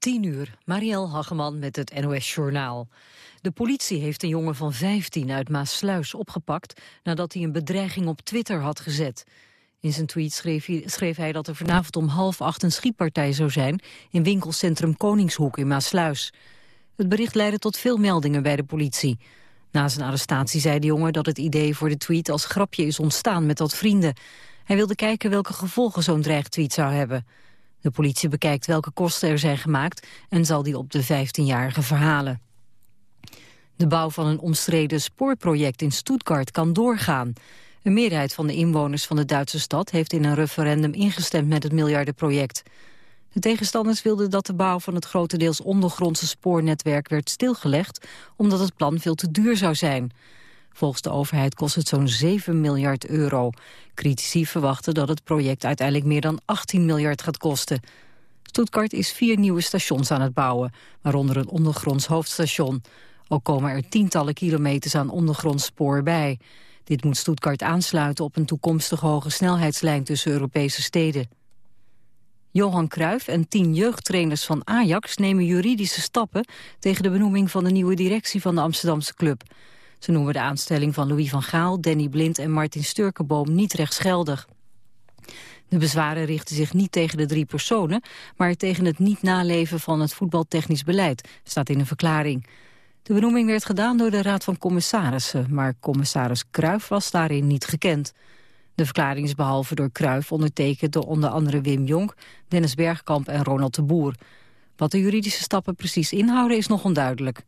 10 uur, Marielle Hageman met het NOS Journaal. De politie heeft een jongen van 15 uit Maasluis opgepakt... nadat hij een bedreiging op Twitter had gezet. In zijn tweet schreef hij, dat er vanavond om half acht een schietpartij zou zijn... in winkelcentrum Koningshoek in Maasluis. Het bericht leidde tot veel meldingen bij de politie. Na zijn arrestatie zei de jongen dat het idee voor de tweet als grapje is ontstaan met wat vrienden. Hij wilde kijken welke gevolgen zo'n dreigtweet zou hebben... De politie bekijkt welke kosten er zijn gemaakt en zal die op de 15-jarige verhalen. De bouw van een omstreden spoorproject in Stuttgart kan doorgaan. Een meerderheid van de inwoners van de Duitse stad heeft in een referendum ingestemd met het miljardenproject. De tegenstanders wilden dat de bouw van het grotendeels ondergrondse spoornetwerk werd stilgelegd, omdat het plan veel te duur zou zijn. Volgens de overheid kost het zo'n 7 miljard euro. Critici verwachten dat het project uiteindelijk meer dan 18 miljard gaat kosten. Stuttgart is vier nieuwe stations aan het bouwen, waaronder een ondergronds hoofdstation. Ook komen er tientallen kilometers aan ondergronds spoor bij. Dit moet Stuttgart aansluiten op een toekomstige hoge snelheidslijn tussen Europese steden. Johan Cruijff en tien jeugdtrainers van Ajax nemen juridische stappen tegen de benoeming van de nieuwe directie van de Amsterdamse club. Ze noemen de aanstelling van Louis van Gaal, Danny Blind en Martin Sturkenboom niet rechtsgeldig. De bezwaren richten zich niet tegen de drie personen, maar tegen het niet naleven van het voetbaltechnisch beleid, staat in een verklaring. De benoeming werd gedaan door de Raad van Commissarissen, maar commissaris Kruijf was daarin niet gekend. De verklaring is behalve door Kruijf ondertekend door onder andere Wim Jonk, Dennis Bergkamp en Ronald de Boer. Wat de juridische stappen precies inhouden is nog onduidelijk.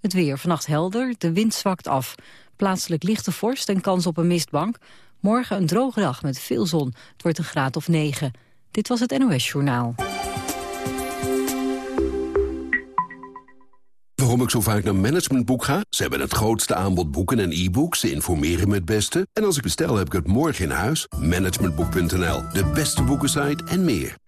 Het weer vannacht helder, de wind zwakt af. Plaatselijk lichte vorst en kans op een mistbank. Morgen een droge dag met veel zon. Het wordt een graad of 9. Dit was het NOS Journaal. Waarom ik zo vaak naar Managementboek ga? Ze hebben het grootste aanbod boeken en e-books. Ze informeren me het beste. En als ik bestel, heb ik het morgen in huis. Managementboek.nl, de beste boekensite en meer.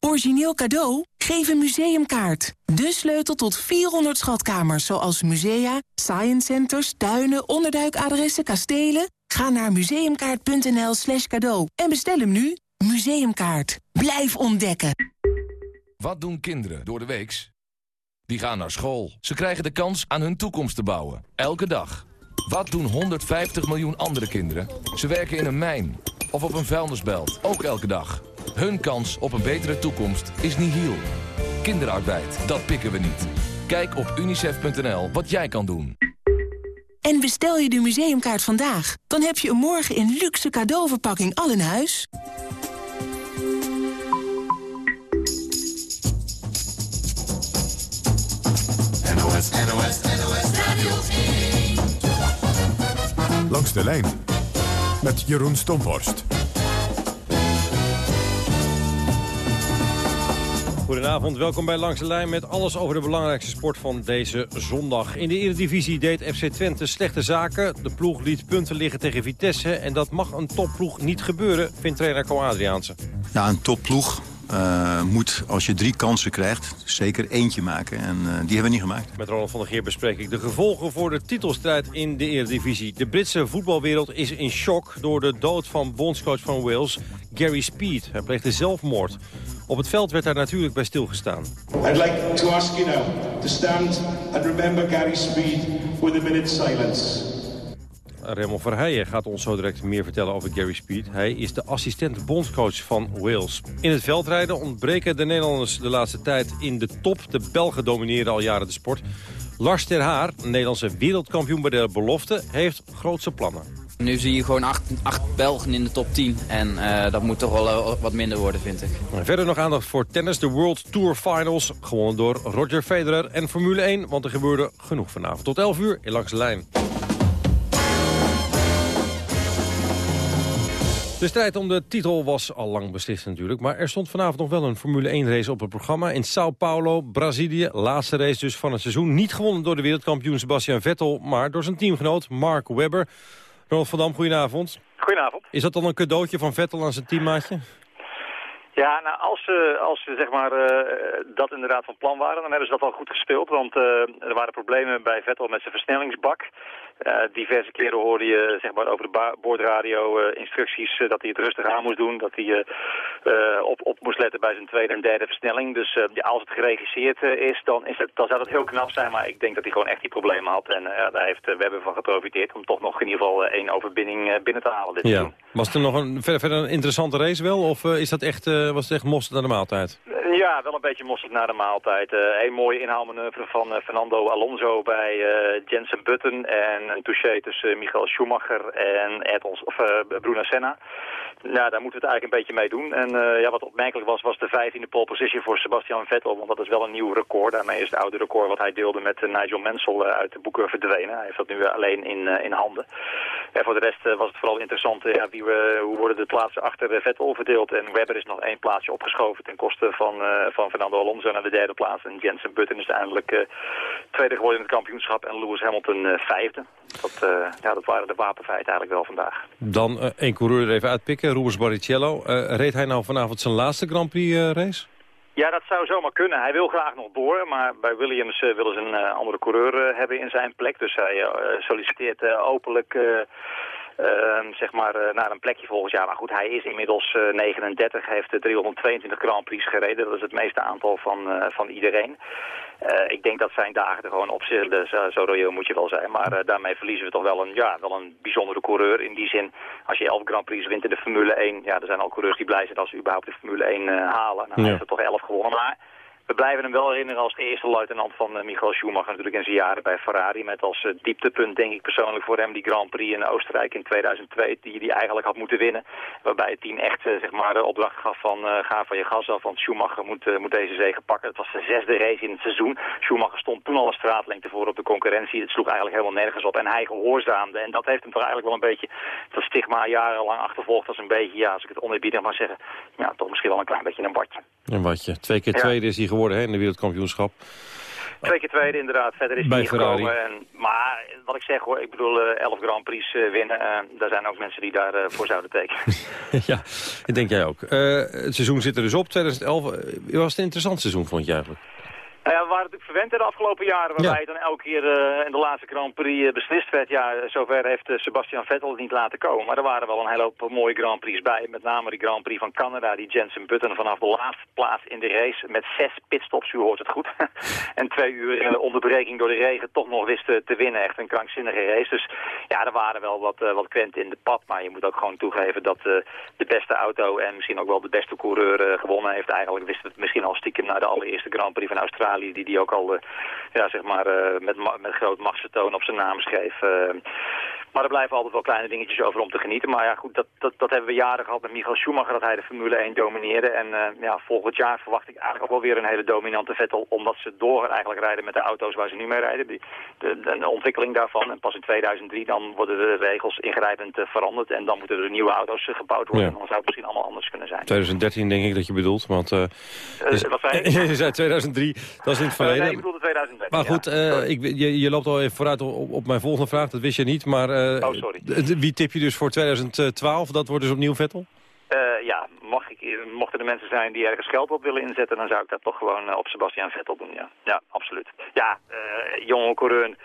Origineel cadeau? Geef een museumkaart. De sleutel tot 400 schatkamers, zoals musea, science centers, tuinen, onderduikadressen, kastelen. Ga naar museumkaart.nl slash cadeau en bestel hem nu. Museumkaart. Blijf ontdekken. Wat doen kinderen door de weeks? Die gaan naar school. Ze krijgen de kans aan hun toekomst te bouwen. Elke dag. Wat doen 150 miljoen andere kinderen? Ze werken in een mijn of op een vuilnisbelt. Ook elke dag. Hun kans op een betere toekomst is nihil. Kinderarbeid, dat pikken we niet. Kijk op unicef.nl wat jij kan doen. En bestel je de museumkaart vandaag, dan heb je een morgen in luxe cadeauverpakking al in huis. NOS, NOS, NOS Radio 1. Langs de lijn met Jeroen Stomhorst. Goedenavond, welkom bij Langs de Lijn met alles over de belangrijkste sport van deze zondag. In de Eredivisie deed FC Twente slechte zaken. De ploeg liet punten liggen tegen Vitesse en dat mag een topploeg niet gebeuren, vindt trainer Co Adriaanse. Ja, een topploeg uh, moet, als je drie kansen krijgt, zeker eentje maken. En uh, die hebben we niet gemaakt. Met Ronald van der Geer bespreek ik de gevolgen voor de titelstrijd in de Eredivisie. De Britse voetbalwereld is in shock door de dood van bondscoach van Wales, Gary Speed. Hij pleegde zelfmoord. Op het veld werd daar natuurlijk bij stilgestaan. I'd like to ask you now to stand and remember Gary Speed with a minute silence. Raymond Verheijen gaat ons zo direct meer vertellen over Gary Speed. Hij is de assistent bondscoach van Wales. In het veldrijden ontbreken de Nederlanders de laatste tijd in de top. De Belgen domineren al jaren de sport. Lars ter Haar, Nederlandse wereldkampioen bij de belofte, heeft grootse plannen. Nu zie je gewoon acht, acht Belgen in de top 10. En uh, dat moet toch wel uh, wat minder worden, vind ik. Verder nog aandacht voor tennis. De World Tour Finals. Gewonnen door Roger Federer en Formule 1. Want er gebeurde genoeg vanavond. Tot 11 uur in Langs de Lijn. De strijd om de titel was al lang beslist natuurlijk. Maar er stond vanavond nog wel een Formule 1 race op het programma. In Sao Paulo, Brazilië. Laatste race dus van het seizoen. Niet gewonnen door de wereldkampioen Sebastian Vettel... maar door zijn teamgenoot Mark Webber. Ronald van Dam, goedenavond. Goedenavond. Is dat dan een cadeautje van Vettel aan zijn teammaatje? Ja, nou, als ze, als ze zeg maar, uh, dat inderdaad van plan waren, dan hebben ze dat al goed gespeeld. Want uh, er waren problemen bij Vettel met zijn versnellingsbak. Uh, diverse keren hoorde je zeg maar, over de boordradio uh, instructies uh, dat hij het rustig aan moest doen. Dat hij op, op moest letten bij zijn tweede en derde versnelling. Dus ja, als het geregisseerd is, dan, is het, dan zou dat heel knap zijn. Maar ik denk dat hij gewoon echt die problemen had. En daar heeft Webber van geprofiteerd om toch nog in ieder geval één overwinning binnen te halen dit ja. Was er nog een, verder, verder een interessante race wel? Of is dat echt, was het echt mosterd naar de maaltijd? Ja, wel een beetje mosterd naar de maaltijd. een mooie inhaalmanoeuvre van Fernando Alonso bij Jensen Button. En een touché tussen Michael Schumacher en Edels, of, Bruno Senna. Nou, daar moeten we het eigenlijk een beetje mee doen. En ja, wat opmerkelijk was, was de vijftiende pole position voor Sebastian Vettel. Want dat is wel een nieuw record. Daarmee is het oude record wat hij deelde met Nigel Mansell uit de boeken verdwenen. Hij heeft dat nu alleen in, in handen. En voor de rest was het vooral interessant, ja, wie we, hoe worden de plaatsen achter Vettel verdeeld. En Webber is nog één plaatsje opgeschoven ten koste van, van Fernando Alonso naar de derde plaats. En Jensen Button is uiteindelijk tweede geworden in het kampioenschap en Lewis Hamilton vijfde. Dat, ja, dat waren de wapenfeiten eigenlijk wel vandaag. Dan uh, één coureur er even uitpikken, Rubens Barrichello. Reed hij nou vanavond zijn laatste Grand Prix race? Ja, dat zou zomaar kunnen. Hij wil graag nog door, maar bij Williams willen ze een andere coureur hebben in zijn plek. Dus hij solliciteert openlijk uh, zeg maar, uh, naar een plekje volgend jaar. Maar goed, hij is inmiddels uh, 39, heeft 322 Grand Prix gereden. Dat is het meeste aantal van, uh, van iedereen. ik denk dat zijn dagen er gewoon op zitten. Zo, zo reëel moet je wel zijn. Maar daarmee verliezen we toch wel een, ja, wel een bijzondere coureur. In die zin, als je 11 Grand Prix wint in de Formule 1... Ja, er zijn al coureurs die blij zijn als ze überhaupt de Formule 1 halen. Nou, ja. hij heeft er toch 11 gewonnen. Maar we blijven hem wel herinneren als de eerste luitenant van uh, Michael Schumacher natuurlijk in zijn jaren bij Ferrari. Met als uh, dieptepunt denk ik persoonlijk voor hem die Grand Prix in Oostenrijk in 2002 die hij eigenlijk had moeten winnen. Waarbij het team echt uh, zeg maar de opdracht gaf van ga van je gas af, want Schumacher moet, moet deze zege pakken. Het was de zesde race in het seizoen. Schumacher stond toen al een straatlengte voor op de concurrentie. Het sloeg eigenlijk helemaal nergens op en hij gehoorzaamde. En dat heeft hem toch eigenlijk wel een beetje dat stigma jarenlang achtervolgd als een beetje, ja, als ik het oneerbiedig mag zeggen, ja, toch misschien wel een klein beetje een badje. Een badje. Twee keer tweede is hij geworden hè, in de wereldkampioenschap. Twee keer tweede inderdaad. Verder is Bij hij gekomen. En, maar wat ik zeg hoor, ik bedoel uh, 11 Grand Prix uh, winnen. Uh, daar zijn ook mensen die daarvoor uh, voor zouden tekenen. ja, dat denk jij ook. het seizoen zit er dus op. 2011 was het een interessant seizoen, vond je eigenlijk? Uh, we waren natuurlijk verwend in de afgelopen jaren, waarbij ja. dan elke keer uh, in de laatste Grand Prix uh, beslist werd. Ja, zover heeft Sebastian Vettel het niet laten komen. Maar er waren wel een hele hoop mooie Grand Prix bij. Met name die Grand Prix van Canada, die Jensen Button vanaf de laatste plaats in de race met zes pitstops, u hoort het goed. en twee uur onderbreking door de regen toch nog wist te winnen. Echt een krankzinnige race. Dus ja, er waren wel wat, wat kwenten in de pad. Maar je moet ook gewoon toegeven dat de beste auto en misschien ook wel de beste coureur gewonnen heeft. Eigenlijk wist het misschien al stiekem naar de allereerste Grand Prix van Australië die die ook al uh, ja, zeg maar, uh, met, met groot machtsvertoon op zijn naam schreef. Maar er blijven altijd wel kleine dingetjes over om te genieten. Maar ja, goed, dat, dat, dat hebben we jaren gehad met Michael Schumacher, dat hij de Formule 1 domineerde. En ja, volgend jaar verwacht ik eigenlijk ook wel weer een hele dominante Vettel, omdat ze door eigenlijk rijden met de auto's waar ze nu mee rijden. Die, de, de, de ontwikkeling daarvan. En pas in 2003 dan worden de regels ingrijpend veranderd en dan moeten er nieuwe auto's gebouwd worden. Ja. En dan zou het misschien allemaal anders kunnen zijn. 2013 denk ik dat je bedoelt, want... dus, wat zei je? je zei 2003, dat is in het verleden. nee, ik bedoelde 2013. Maar goed, ja. ik, je, je, loopt al even vooruit op, op, mijn volgende vraag, dat wist je niet. Maar oh, sorry. wie tip je dus voor 2012? Dat wordt dus opnieuw Vettel? Uh, ja, mag ik, mochten er mensen zijn die ergens geld op willen inzetten... dan zou ik dat toch gewoon op Sebastian Vettel doen, ja. Ja, absoluut. Ja, jonge coureur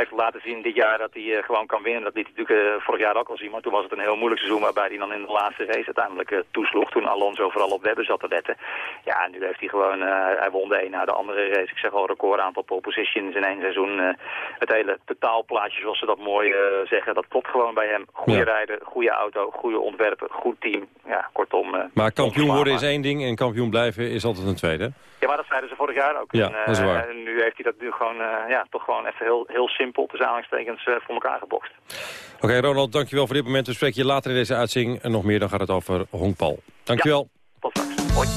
heeft laten zien dit jaar dat hij uh, gewoon kan winnen. Dat liet hij natuurlijk uh, vorig jaar ook al zien. Maar toen was het een heel moeilijk seizoen waarbij hij dan in de laatste race uiteindelijk uh, toesloeg. Toen Alonso vooral op Webber zat te letten. Ja, nu heeft hij gewoon, hij won de een na de andere race. Ik zeg al record aantal pole positions in één seizoen. het hele totaalplaatje zoals ze dat mooi zeggen, dat klopt gewoon bij hem. Goede ja. rijder, goede auto, goede ontwerpen, goed team. Ja, kortom. maar kampioen worden is één ding en kampioen blijven is altijd een tweede. Ja, maar dat zeiden ze vorig jaar ook. Ja, en, dat is waar. En nu heeft hij dat nu gewoon, ja, toch gewoon even heel, heel simpel tussen aanhalingstekens uh, voor elkaar gebokst. Oké, okay, Ronald, dankjewel voor dit moment. We spreken je later in deze uitzending en nog meer. Dan gaat het over honkbal. Dankjewel. Ja, tot straks. Hoi.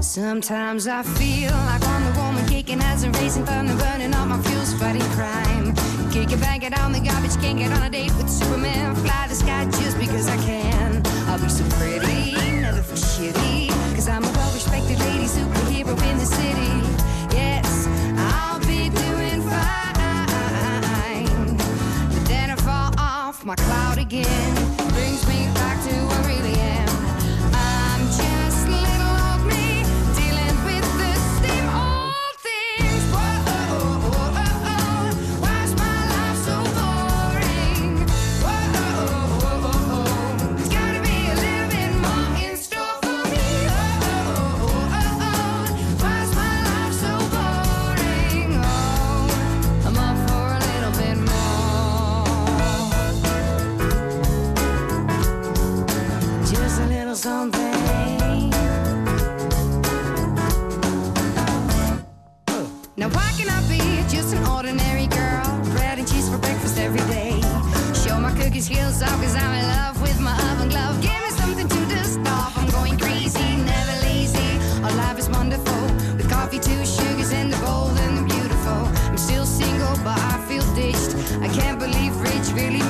Sometimes I feel like I'm the woman shaking as a racing thunder, burning all my fuels, fighting crime. Kick it, bang it on the garbage, can't get on a date with Superman. Fly the sky just because I can. I'll be so pretty, never feel shitty. Cause I'm a well respected lady superhero in the city. Yes, I'll be doing fine. But then I fall off my cloud again. Cookie skills off cause I'm in love with my oven glove. Give me something to dust off. I'm going crazy, never lazy. Our life is wonderful. With coffee, two sugars, and the bold and the beautiful. I'm still single, but I feel ditched. I can't believe Rich really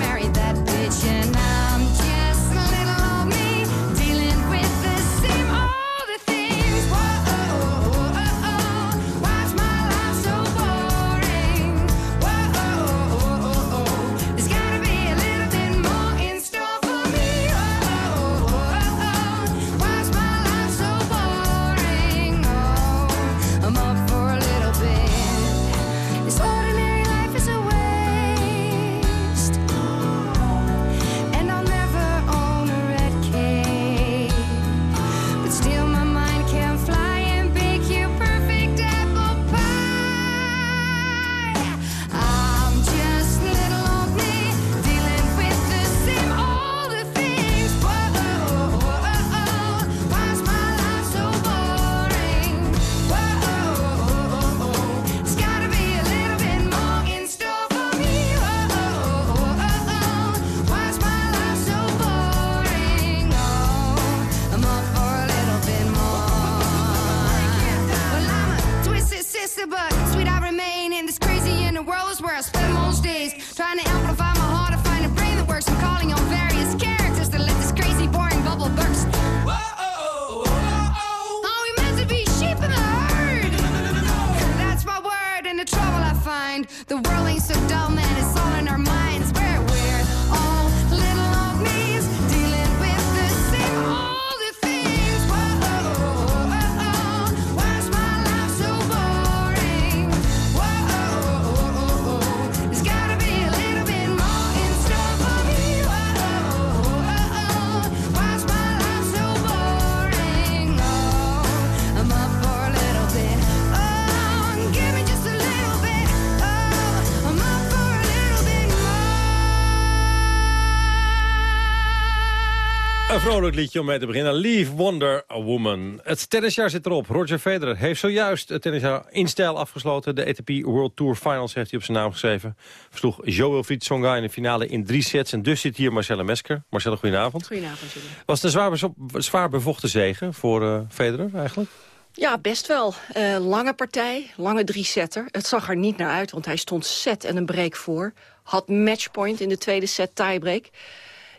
vrolijk liedje om mee te beginnen. Leave Wonder a Woman. Het tennisjaar zit erop. Roger Federer heeft zojuist het tennisjaar in stijl afgesloten. De ATP World Tour Finals heeft hij op zijn naam geschreven. Versloeg Joel Tsonga in de finale in drie sets. En dus zit hier Marcella Mesker. Marcella, goedenavond. Goedenavond, Julie. Was het een zwaar, bevochten zegen voor eh, Federer eigenlijk? Ja, best wel. Eh, lange partij, lange drie-setter. Het zag er niet naar uit, want hij stond set en een break voor. Had matchpoint in de tweede set tiebreak.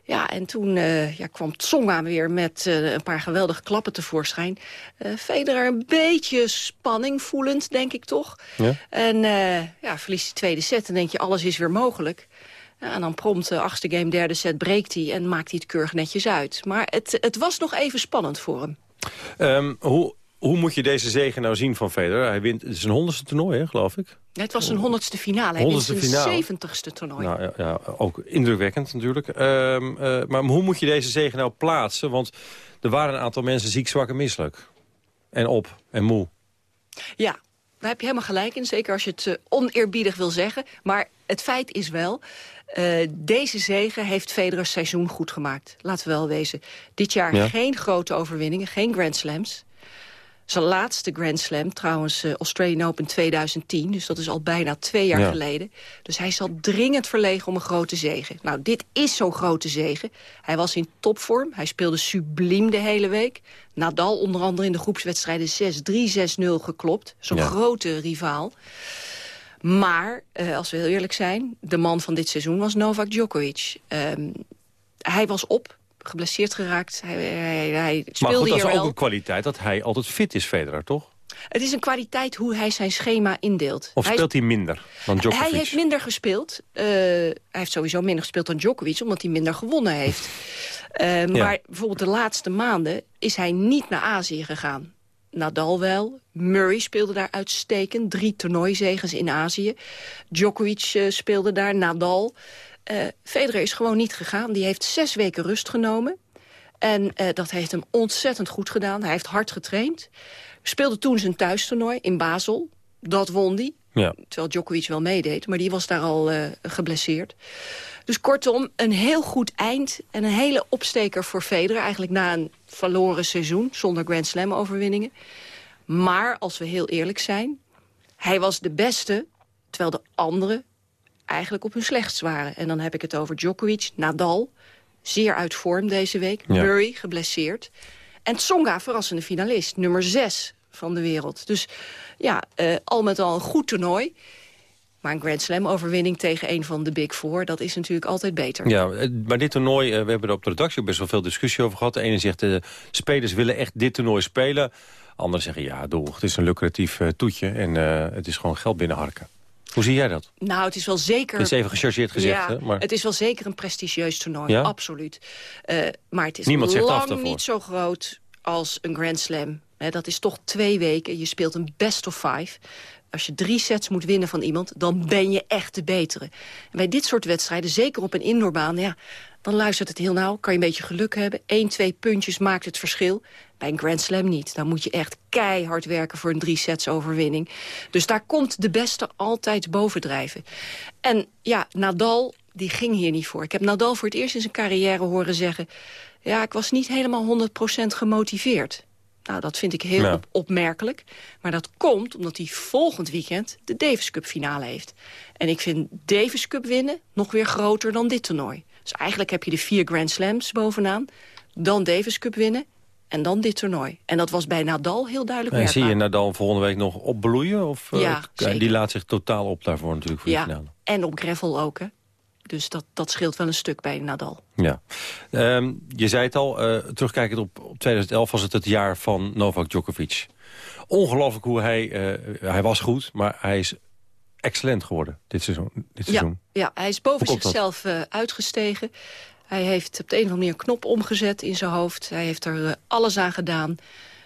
Ja, en toen eh, ja, kwam Tsonga weer met eh, een paar geweldige klappen tevoorschijn. Eh Federer een beetje spanning voelend, denk ik toch. Ja. En eh, ja, verliest die tweede set en denk je, alles is weer mogelijk. Ja, en dan prompt de achtste game, derde set breekt hij en maakt hij het keurig netjes uit. Maar het, het was nog even spannend voor hem. Ehm, hoe, hoe moet je deze zegen nou zien van Federer? Hij wint, het is een honderdste toernooi, hè, geloof ik. Het was zijn honderdste finale. Hij Honderdste wint zijn zeventigste toernooi. Nou, ja, ja, ook indrukwekkend natuurlijk. Ehm, eh, maar hoe moet je deze zegen nou plaatsen? Want er waren een aantal mensen ziek, zwak en misselijk. En op en moe. Ja, daar heb je helemaal gelijk in. Zeker als je het eh, oneerbiedig wil zeggen. Maar het feit is wel... eh, deze zegen heeft Federer's seizoen goed gemaakt. Laten we wel wezen. Dit jaar Ja. geen grote overwinningen, geen Grand Slams. Zijn laatste Grand Slam, trouwens uh, Australian Open 2010. Dus dat is al bijna twee jaar Ja. geleden. Dus hij zal dringend verlegen om een grote zege. Nou, dit is zo'n grote zege. Hij was in topvorm. Hij speelde subliem de hele week. Nadal onder andere in de groepswedstrijden 6-3, 6-0 geklopt. Zo'n Ja. grote rivaal. Maar, eh, als we heel eerlijk zijn... de man van dit seizoen was Novak Djokovic. Ehm, hij was op, geblesseerd geraakt. Hij, hij, hij Maar goed, dat is ook wel. een kwaliteit dat hij altijd fit is, Federer, toch? Het is een kwaliteit hoe hij zijn schema indeelt. Of hij, speelt hij minder dan Djokovic? hij heeft minder gespeeld. Eh, hij heeft sowieso minder gespeeld dan Djokovic, omdat hij minder gewonnen heeft. Eh, Maar bijvoorbeeld de laatste maanden is hij niet naar Azië gegaan. Nadal wel. Murray speelde daar uitstekend. Drie toernooizegens in Azië. Djokovic eh, speelde daar. Nadal. Eh Federer is gewoon niet gegaan. Die heeft zes weken rust genomen. En eh, dat heeft hem ontzettend goed gedaan. Hij heeft hard getraind. Speelde toen zijn thuistoernooi in Basel. Dat won hij. Ja. Terwijl Djokovic wel meedeed, maar die was daar al eh, geblesseerd. Dus kortom, een heel goed eind en een hele opsteker voor Federer. Eigenlijk na een verloren seizoen, zonder Grand Slam overwinningen. Maar als we heel eerlijk zijn, hij was de beste... terwijl de anderen eigenlijk op hun slechtst waren. En dan heb ik het over Djokovic, Nadal, zeer uit vorm deze week. Ja. Murray, geblesseerd. En Tsonga, verrassende finalist, nummer 6 van de wereld. Dus ja, eh, al met al een goed toernooi. Maar een Grand Slam overwinning tegen een van de Big Four... dat is natuurlijk altijd beter. Ja, eh, maar dit toernooi, eh, we hebben er op de redactie ook best wel veel discussie over gehad. De ene zegt, de spelers willen echt dit toernooi spelen. Anderen zeggen, ja, doe, het is een lucratief toetje en het is gewoon geld binnenharken. Hoe zie jij dat? Nou, het is wel zeker... Het is even gechargeerd gezegd, ja, hè, maar- Het is wel zeker een prestigieus toernooi, Ja? absoluut. Eh, maar het is Niemand zegt lang niet zo groot als een Grand Slam. Dat is toch twee weken. Je speelt een best of five. Als je drie sets moet winnen van iemand, dan ben je echt de betere. En bij dit soort wedstrijden, zeker op een indoorbaan... Ja, dan luistert het heel nauw, kan je een beetje geluk hebben. Eén, twee puntjes maakt het verschil. Bij een Grand Slam niet. Dan moet je echt keihard werken voor een drie sets overwinning. Dus daar komt de beste altijd bovendrijven. En ja, Nadal, die ging hier niet voor. Ik heb Nadal voor het eerst in zijn carrière horen zeggen... ja, ik was niet helemaal 100% gemotiveerd. Nou, dat vind ik heel op- opmerkelijk. Maar dat komt omdat hij volgend weekend de Davis Cup finale heeft. En ik vind Davis Cup winnen nog weer groter dan dit toernooi. Dus eigenlijk heb je de vier Grand Slams bovenaan. Dan Davis Cup winnen. En dan dit toernooi. En dat was bij Nadal heel duidelijk En zie je Nadal volgende week nog opbloeien? Of, eh, Ja. Die laat zich totaal op daarvoor natuurlijk voor de finale. en op gravel ook, hè. Dus dat, dat scheelt wel een stuk bij Nadal. Ja. Ehm, je zei het al, eh, terugkijkend op, op 2011 was het het jaar van Novak Djokovic. Ongelooflijk hoe hij... eh, hij was goed, maar hij is excellent geworden dit seizoen. Dit Ja, seizoen. ja, hij is boven zichzelf eh, uitgestegen. Hij heeft op de een of andere manier een knop omgezet in zijn hoofd. Hij heeft er alles aan gedaan.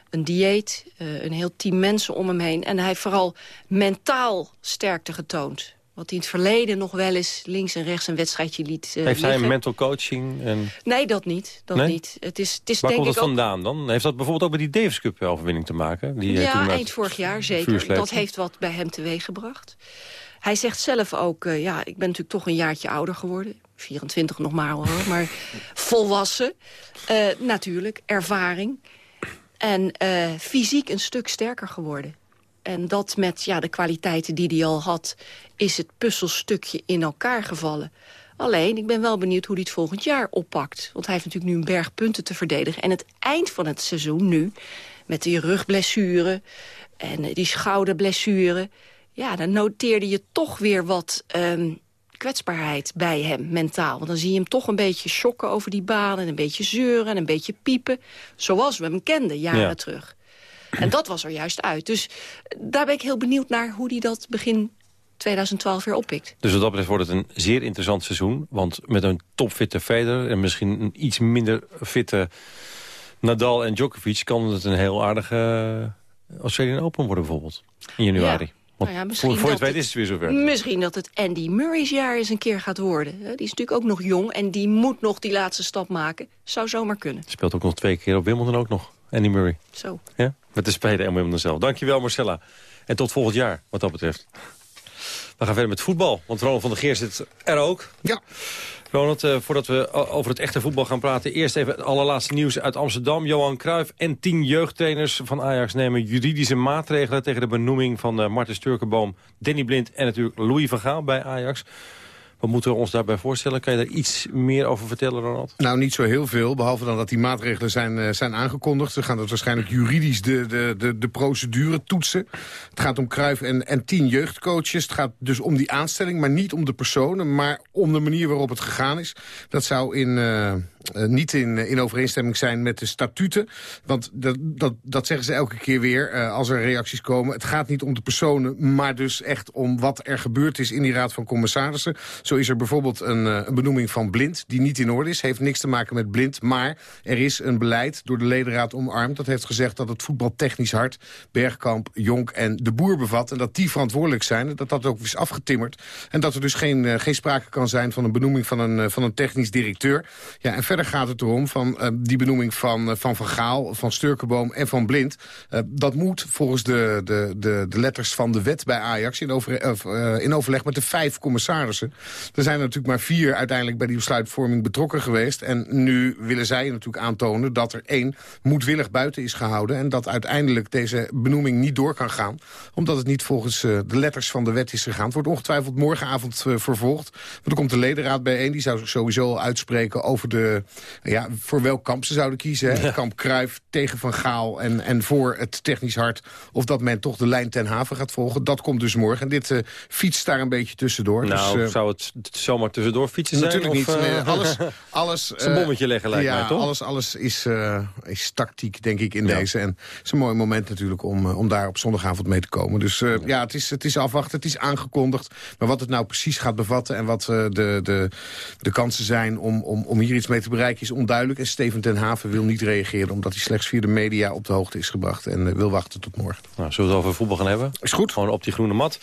Een dieet, een heel team mensen om hem heen. En hij heeft vooral mentaal sterkte getoond. Wat hij in het verleden nog wel eens links en rechts een wedstrijdje liet eh, Heeft hij liggen. een mental coaching? En... Nee, dat niet. Dat Nee? niet. Het is, het is Waar denk komt ik ook vandaan dan? Heeft dat bijvoorbeeld ook met die Davis Cup overwinning te maken? Die hij toen ja, eind vorig jaar zeker. Dat heeft wat bij hem teweeggebracht. Hij zegt zelf ook, eh, ja, ik ben natuurlijk toch een jaartje ouder geworden. 24 nog maar hoor, maar volwassen. Eh, natuurlijk, ervaring. En eh, fysiek een stuk sterker geworden. En dat met ja, de kwaliteiten die hij al had... is het puzzelstukje in elkaar gevallen. Alleen, ik ben wel benieuwd hoe hij het volgend jaar oppakt. Want hij heeft natuurlijk nu een berg punten te verdedigen. En het eind van het seizoen nu, met die rugblessure... en eh, die schouderblessure... ja, dan noteerde je toch weer wat ehm, kwetsbaarheid bij hem, mentaal. Want dan zie je hem toch een beetje shocken over die baan... en een beetje zeuren en een beetje piepen. Zoals we hem kenden, jaren Ja. terug. En dat was er juist uit. Dus daar ben ik heel benieuwd naar hoe hij dat begin 2012 weer oppikt. Dus wat dat betreft wordt het een zeer interessant seizoen. Want met een topfitte Federer en misschien een iets minder fitte Nadal en Djokovic... kan het een heel aardige eh, Australian Open worden bijvoorbeeld. In januari. Ja. Want Nou ja, voor, het weet is het weer zover. Misschien dat het Andy Murray's jaar eens een keer gaat worden. Die is natuurlijk ook nog jong en die moet nog die laatste stap maken. Zou zomaar kunnen. Speelt ook nog twee keer op Wimbledon ook nog. Andy Murray. Zo. Ja? Met de Spelen en Wimbledon zelf. Dankjewel Marcella. En tot volgend jaar, wat dat betreft. We gaan verder met voetbal, want Ronald van der Geer zit er ook. Ja. Ronald, uh, voordat we over het echte voetbal gaan praten... eerst even het allerlaatste nieuws uit Amsterdam. Johan Cruijff en tien jeugdtrainers van Ajax nemen juridische maatregelen... tegen de benoeming van uh, Marten Sturkenboom, Danny Blind en natuurlijk Louis van Gaal bij Ajax. Wat moeten we ons daarbij voorstellen? Kan je daar iets meer over vertellen, Ronald? Nou, niet zo heel veel, behalve dan dat die maatregelen zijn, uh, zijn aangekondigd. Ze gaan dat waarschijnlijk juridisch de, de, de, de procedure toetsen. Het gaat om Kruif en, en tien jeugdcoaches. Het gaat dus om die aanstelling, maar niet om de personen... maar om de manier waarop het gegaan is. Dat zou in... Uh, niet in, in overeenstemming zijn met de statuten. Want dat, dat, dat zeggen ze elke keer weer uh, als er reacties komen. Het gaat niet om de personen, maar dus echt om wat er gebeurd is in die Raad van Commissarissen. Zo is er bijvoorbeeld een, benoeming van Blind die niet in orde is. Heeft niks te maken met Blind, maar er is een beleid door de ledenraad omarmd. Dat heeft gezegd dat het voetbal technisch hard Bergkamp, Jonk en de Boer bevat. En dat die verantwoordelijk zijn. Dat dat ook is afgetimmerd. En dat er dus geen, geen sprake kan zijn van een benoeming van een, van een technisch directeur. Ja, en verder gaat het erom van uh, die benoeming van, uh, van Van Gaal, van Sturkenboom en van Blind. Uh, dat moet volgens de, de, de, de letters van de wet bij Ajax in, over, in overleg met de vijf commissarissen. Er zijn er natuurlijk maar vier uiteindelijk bij die besluitvorming betrokken geweest. En nu willen zij natuurlijk aantonen dat er één moedwillig buiten is gehouden. En dat uiteindelijk deze benoeming niet door kan gaan. Omdat het niet volgens de letters van de wet is gegaan. Het wordt ongetwijfeld morgenavond vervolgd. Want er komt de ledenraad bijeen. Die zou zich sowieso uitspreken over de ja, voor welk kamp ze zouden kiezen. Hè? Ja. Kamp Kruif tegen Van Gaal en, en voor het technisch hart. Of dat men toch de lijn ten haven gaat volgen. Dat komt dus morgen. En dit uh, fietst daar een beetje tussendoor. Nou, dus, uh, zou het zomaar tussendoor fietsen natuurlijk zijn? Natuurlijk niet. Alles, alles, een bommetje leggen lijkt ja, mij, toch? Alles, alles is, is tactiek, denk ik, in ja. deze. En het is een mooi moment natuurlijk om, om daar op zondagavond mee te komen. Dus ja, ja het, is, het is afwachten, het is aangekondigd. Maar wat het nou precies gaat bevatten en wat de, de, de kansen zijn om, om, om hier iets mee te bereiken is onduidelijk. En Steven ten Haven wil niet reageren... omdat hij slechts via de media op de hoogte is gebracht... en uh, wil wachten tot morgen. Nou, zullen we het over voetbal gaan hebben? Is goed. Gewoon op die groene mat.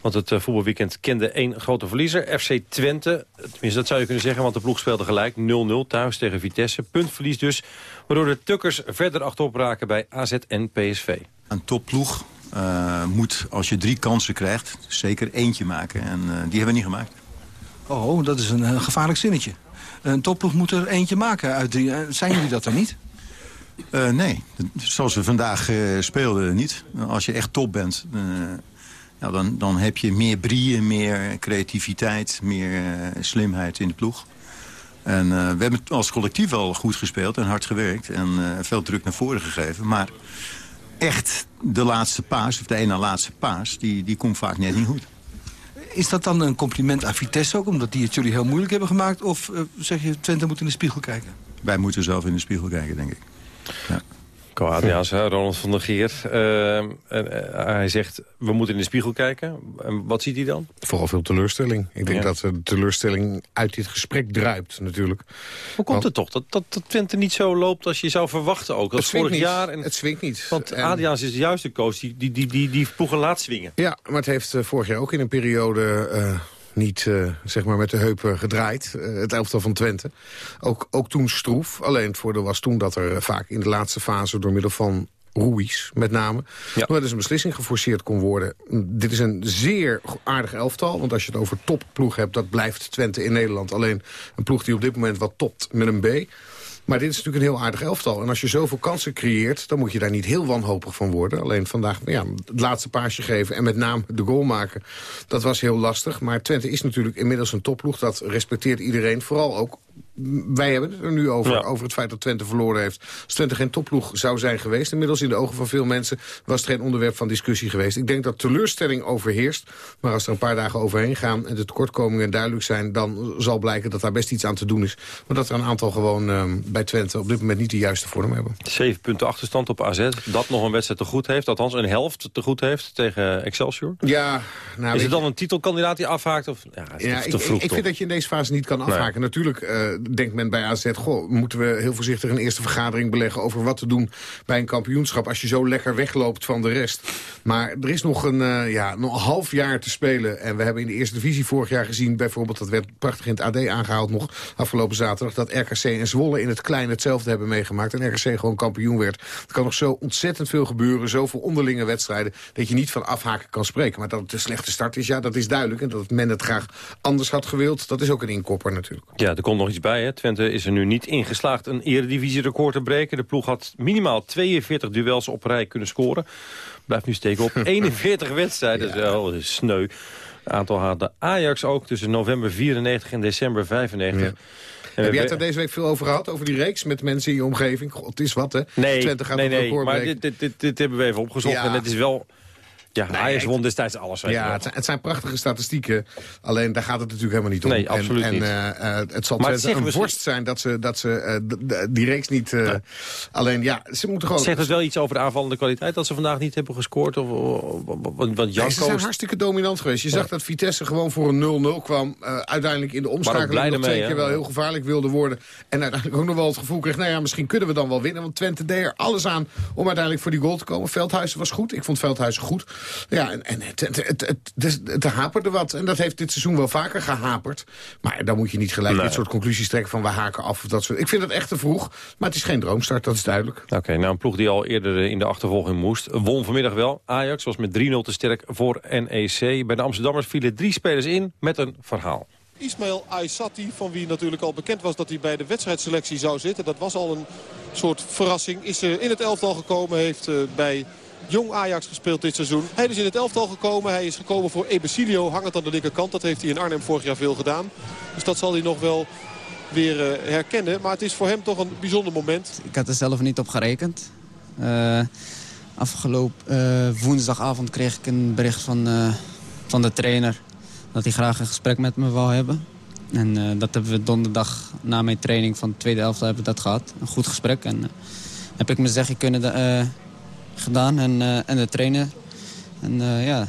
Want het uh, voetbalweekend kende één grote verliezer. FC Twente. Tenminste, dat zou je kunnen zeggen, want de ploeg speelde gelijk. 0-0 thuis tegen Vitesse. Puntverlies dus. Waardoor de Tukkers verder achterop raken bij AZ en PSV. Een topploeg uh, moet, als je drie kansen krijgt, zeker eentje maken. En die hebben we niet gemaakt. Oh, dat is een, een gevaarlijk zinnetje. Een topploeg moet er eentje maken uit drie. Zijn jullie dat er niet? Uh, nee, zoals we vandaag uh, speelden niet. Als je echt top bent, ja, dan, dan heb je meer brieën, meer creativiteit, meer slimheid in de ploeg. En we hebben als collectief wel goed gespeeld en hard gewerkt en veel druk naar voren gegeven. Maar echt de laatste paas, of de ene laatste paas, die, die komt vaak net niet goed. Is dat dan een compliment aan Vitesse ook, omdat die het jullie heel moeilijk hebben gemaakt? Of uh, zeg je, Twente moet in de spiegel kijken? Wij moeten zelf in de spiegel kijken, denk ik. Ja. Kroatiaans, Ronald van der Geer. Uh, uh, hij zegt, we moeten in de spiegel kijken. En wat ziet hij dan? Vooral veel teleurstelling. Ik denk ja. dat de teleurstelling uit dit gesprek druipt, natuurlijk. Hoe komt het toch dat, dat, dat Twente niet zo loopt als je zou verwachten ook? Dat het vorig niet. jaar. En, het swingt niet. Want en... Adriaans is de juiste coach die die, die, die, die ploegen laat swingen. Ja, maar het heeft uh, vorig jaar ook in een periode... Uh, niet uh, zeg maar met de heupen gedraaid, uh, het elftal van Twente. Ook, ook toen stroef. Alleen het voordeel was toen dat er vaak in de laatste fase... door middel van Ruiz met name, ja. nog eens een beslissing geforceerd kon worden. Dit is een zeer aardig elftal, want als je het over topploeg hebt... dat blijft Twente in Nederland. Alleen een ploeg die op dit moment wat topt met een B... Maar dit is natuurlijk een heel aardig elftal. En als je zoveel kansen creëert, dan moet je daar niet heel wanhopig van worden. Alleen vandaag ja, het laatste paasje geven en met name de goal maken. Dat was heel lastig. Maar Twente is natuurlijk inmiddels een topploeg. Dat respecteert iedereen. Vooral ook wij hebben het er nu over, ja. over het feit dat Twente verloren heeft. Als Twente geen topploeg zou zijn geweest... inmiddels in de ogen van veel mensen was het geen onderwerp van discussie geweest. Ik denk dat teleurstelling overheerst. Maar als er een paar dagen overheen gaan en de tekortkomingen duidelijk zijn... dan zal blijken dat daar best iets aan te doen is. Maar dat er een aantal gewoon um, bij Twente op dit moment niet de juiste vorm hebben. Zeven punten achterstand op AZ. Dat nog een wedstrijd te goed heeft. Althans een helft te goed heeft tegen Excelsior. Ja, nou, is het dan een titelkandidaat die afhaakt? Of, ja, ja te, te vroeg, ik, ik vind dat je in deze fase niet kan afhaken. Nee. Natuurlijk... Uh, denkt men bij AZ... goh, moeten we heel voorzichtig een eerste vergadering beleggen... over wat te doen bij een kampioenschap... als je zo lekker wegloopt van de rest. Maar er is nog een, uh, ja, nog half jaar te spelen. En we hebben in de eerste divisie vorig jaar gezien... bijvoorbeeld, dat werd prachtig in het AD aangehaald nog afgelopen zaterdag... dat RKC en Zwolle in het klein hetzelfde hebben meegemaakt... en RKC gewoon kampioen werd. Er kan nog zo ontzettend veel gebeuren, zoveel onderlinge wedstrijden... dat je niet van afhaken kan spreken. Maar dat het een slechte start is, ja, dat is duidelijk. En dat men het graag anders had gewild, dat is ook een inkopper natuurlijk. Ja, er komt nog iets bij. Hè. Twente is er nu niet ingeslaagd een eredivisie-record te breken. De ploeg had minimaal 42 duels op rij kunnen scoren. Blijft nu steken op 41 wedstrijden. Ja. Dat is sneu. Aantal had de Ajax ook tussen november 94 en december 95. Ja. Heb jij het er deze week veel over gehad? Over die reeks met mensen in je omgeving? God, het is wat, hè? Nee, Twente gaat nee, nee maar dit, dit, dit, dit, hebben we even opgezocht. Ja. En het is wel ja, nee, Ajax won destijds alles. Ja, het zijn, het zijn, prachtige statistieken. Alleen daar gaat het natuurlijk helemaal niet om. Nee, absoluut en, niet. En uh, het zal maar het een worst zijn dat ze, dat ze uh, die reeks niet... Uh, ja. Alleen ja, ze moeten gewoon... Zegt het wel iets over de aanvallende kwaliteit dat ze vandaag niet hebben gescoord? Of, want nee, ze zijn hartstikke dominant geweest. Je ja. zag dat Vitesse gewoon voor een 0-0 kwam. uiteindelijk in de omschakeling nog twee keer wel heel gevaarlijk wilde worden. En uiteindelijk ook nog wel het gevoel kreeg... nou ja, misschien kunnen we dan wel winnen. Want Twente deed er alles aan om uiteindelijk voor die goal te komen. Veldhuizen was goed. Ik vond Veldhuizen goed. Ja, en, en het, het, het, het, het haperde wat. En dat heeft dit seizoen wel vaker gehaperd. Maar dan moet je niet gelijk nee. dit soort conclusies trekken van we haken af. Of dat soort. Ik vind het echt te vroeg. Maar het is geen droomstart, dat is duidelijk. Oké, okay, nou een ploeg die al eerder in de achtervolging moest. Won vanmiddag wel. Ajax was met 3-0 te sterk voor NEC. Bij de Amsterdammers vielen drie spelers in met een verhaal. Ismail Aysati, van wie natuurlijk al bekend was dat hij bij de wedstrijdselectie zou zitten. Dat was al een soort verrassing. Is in het elftal gekomen, heeft bij jong Ajax gespeeld dit seizoen. Hij is in het elftal gekomen. Hij is gekomen voor Ebesilio, hangend aan de linkerkant. Dat heeft hij in Arnhem vorig jaar veel gedaan. Dus dat zal hij nog wel weer uh, herkennen. Maar het is voor hem toch een bijzonder moment. Ik had er zelf niet op gerekend. Uh, afgelopen uh, woensdagavond kreeg ik een bericht van, van de trainer... dat hij graag een gesprek met me wou hebben. En dat hebben we donderdag na mijn training van de tweede elftal hebben dat gehad. Een goed gesprek. En heb ik me zeggen kunnen... De, gedaan en, uh, en de trainer. En uh, ja,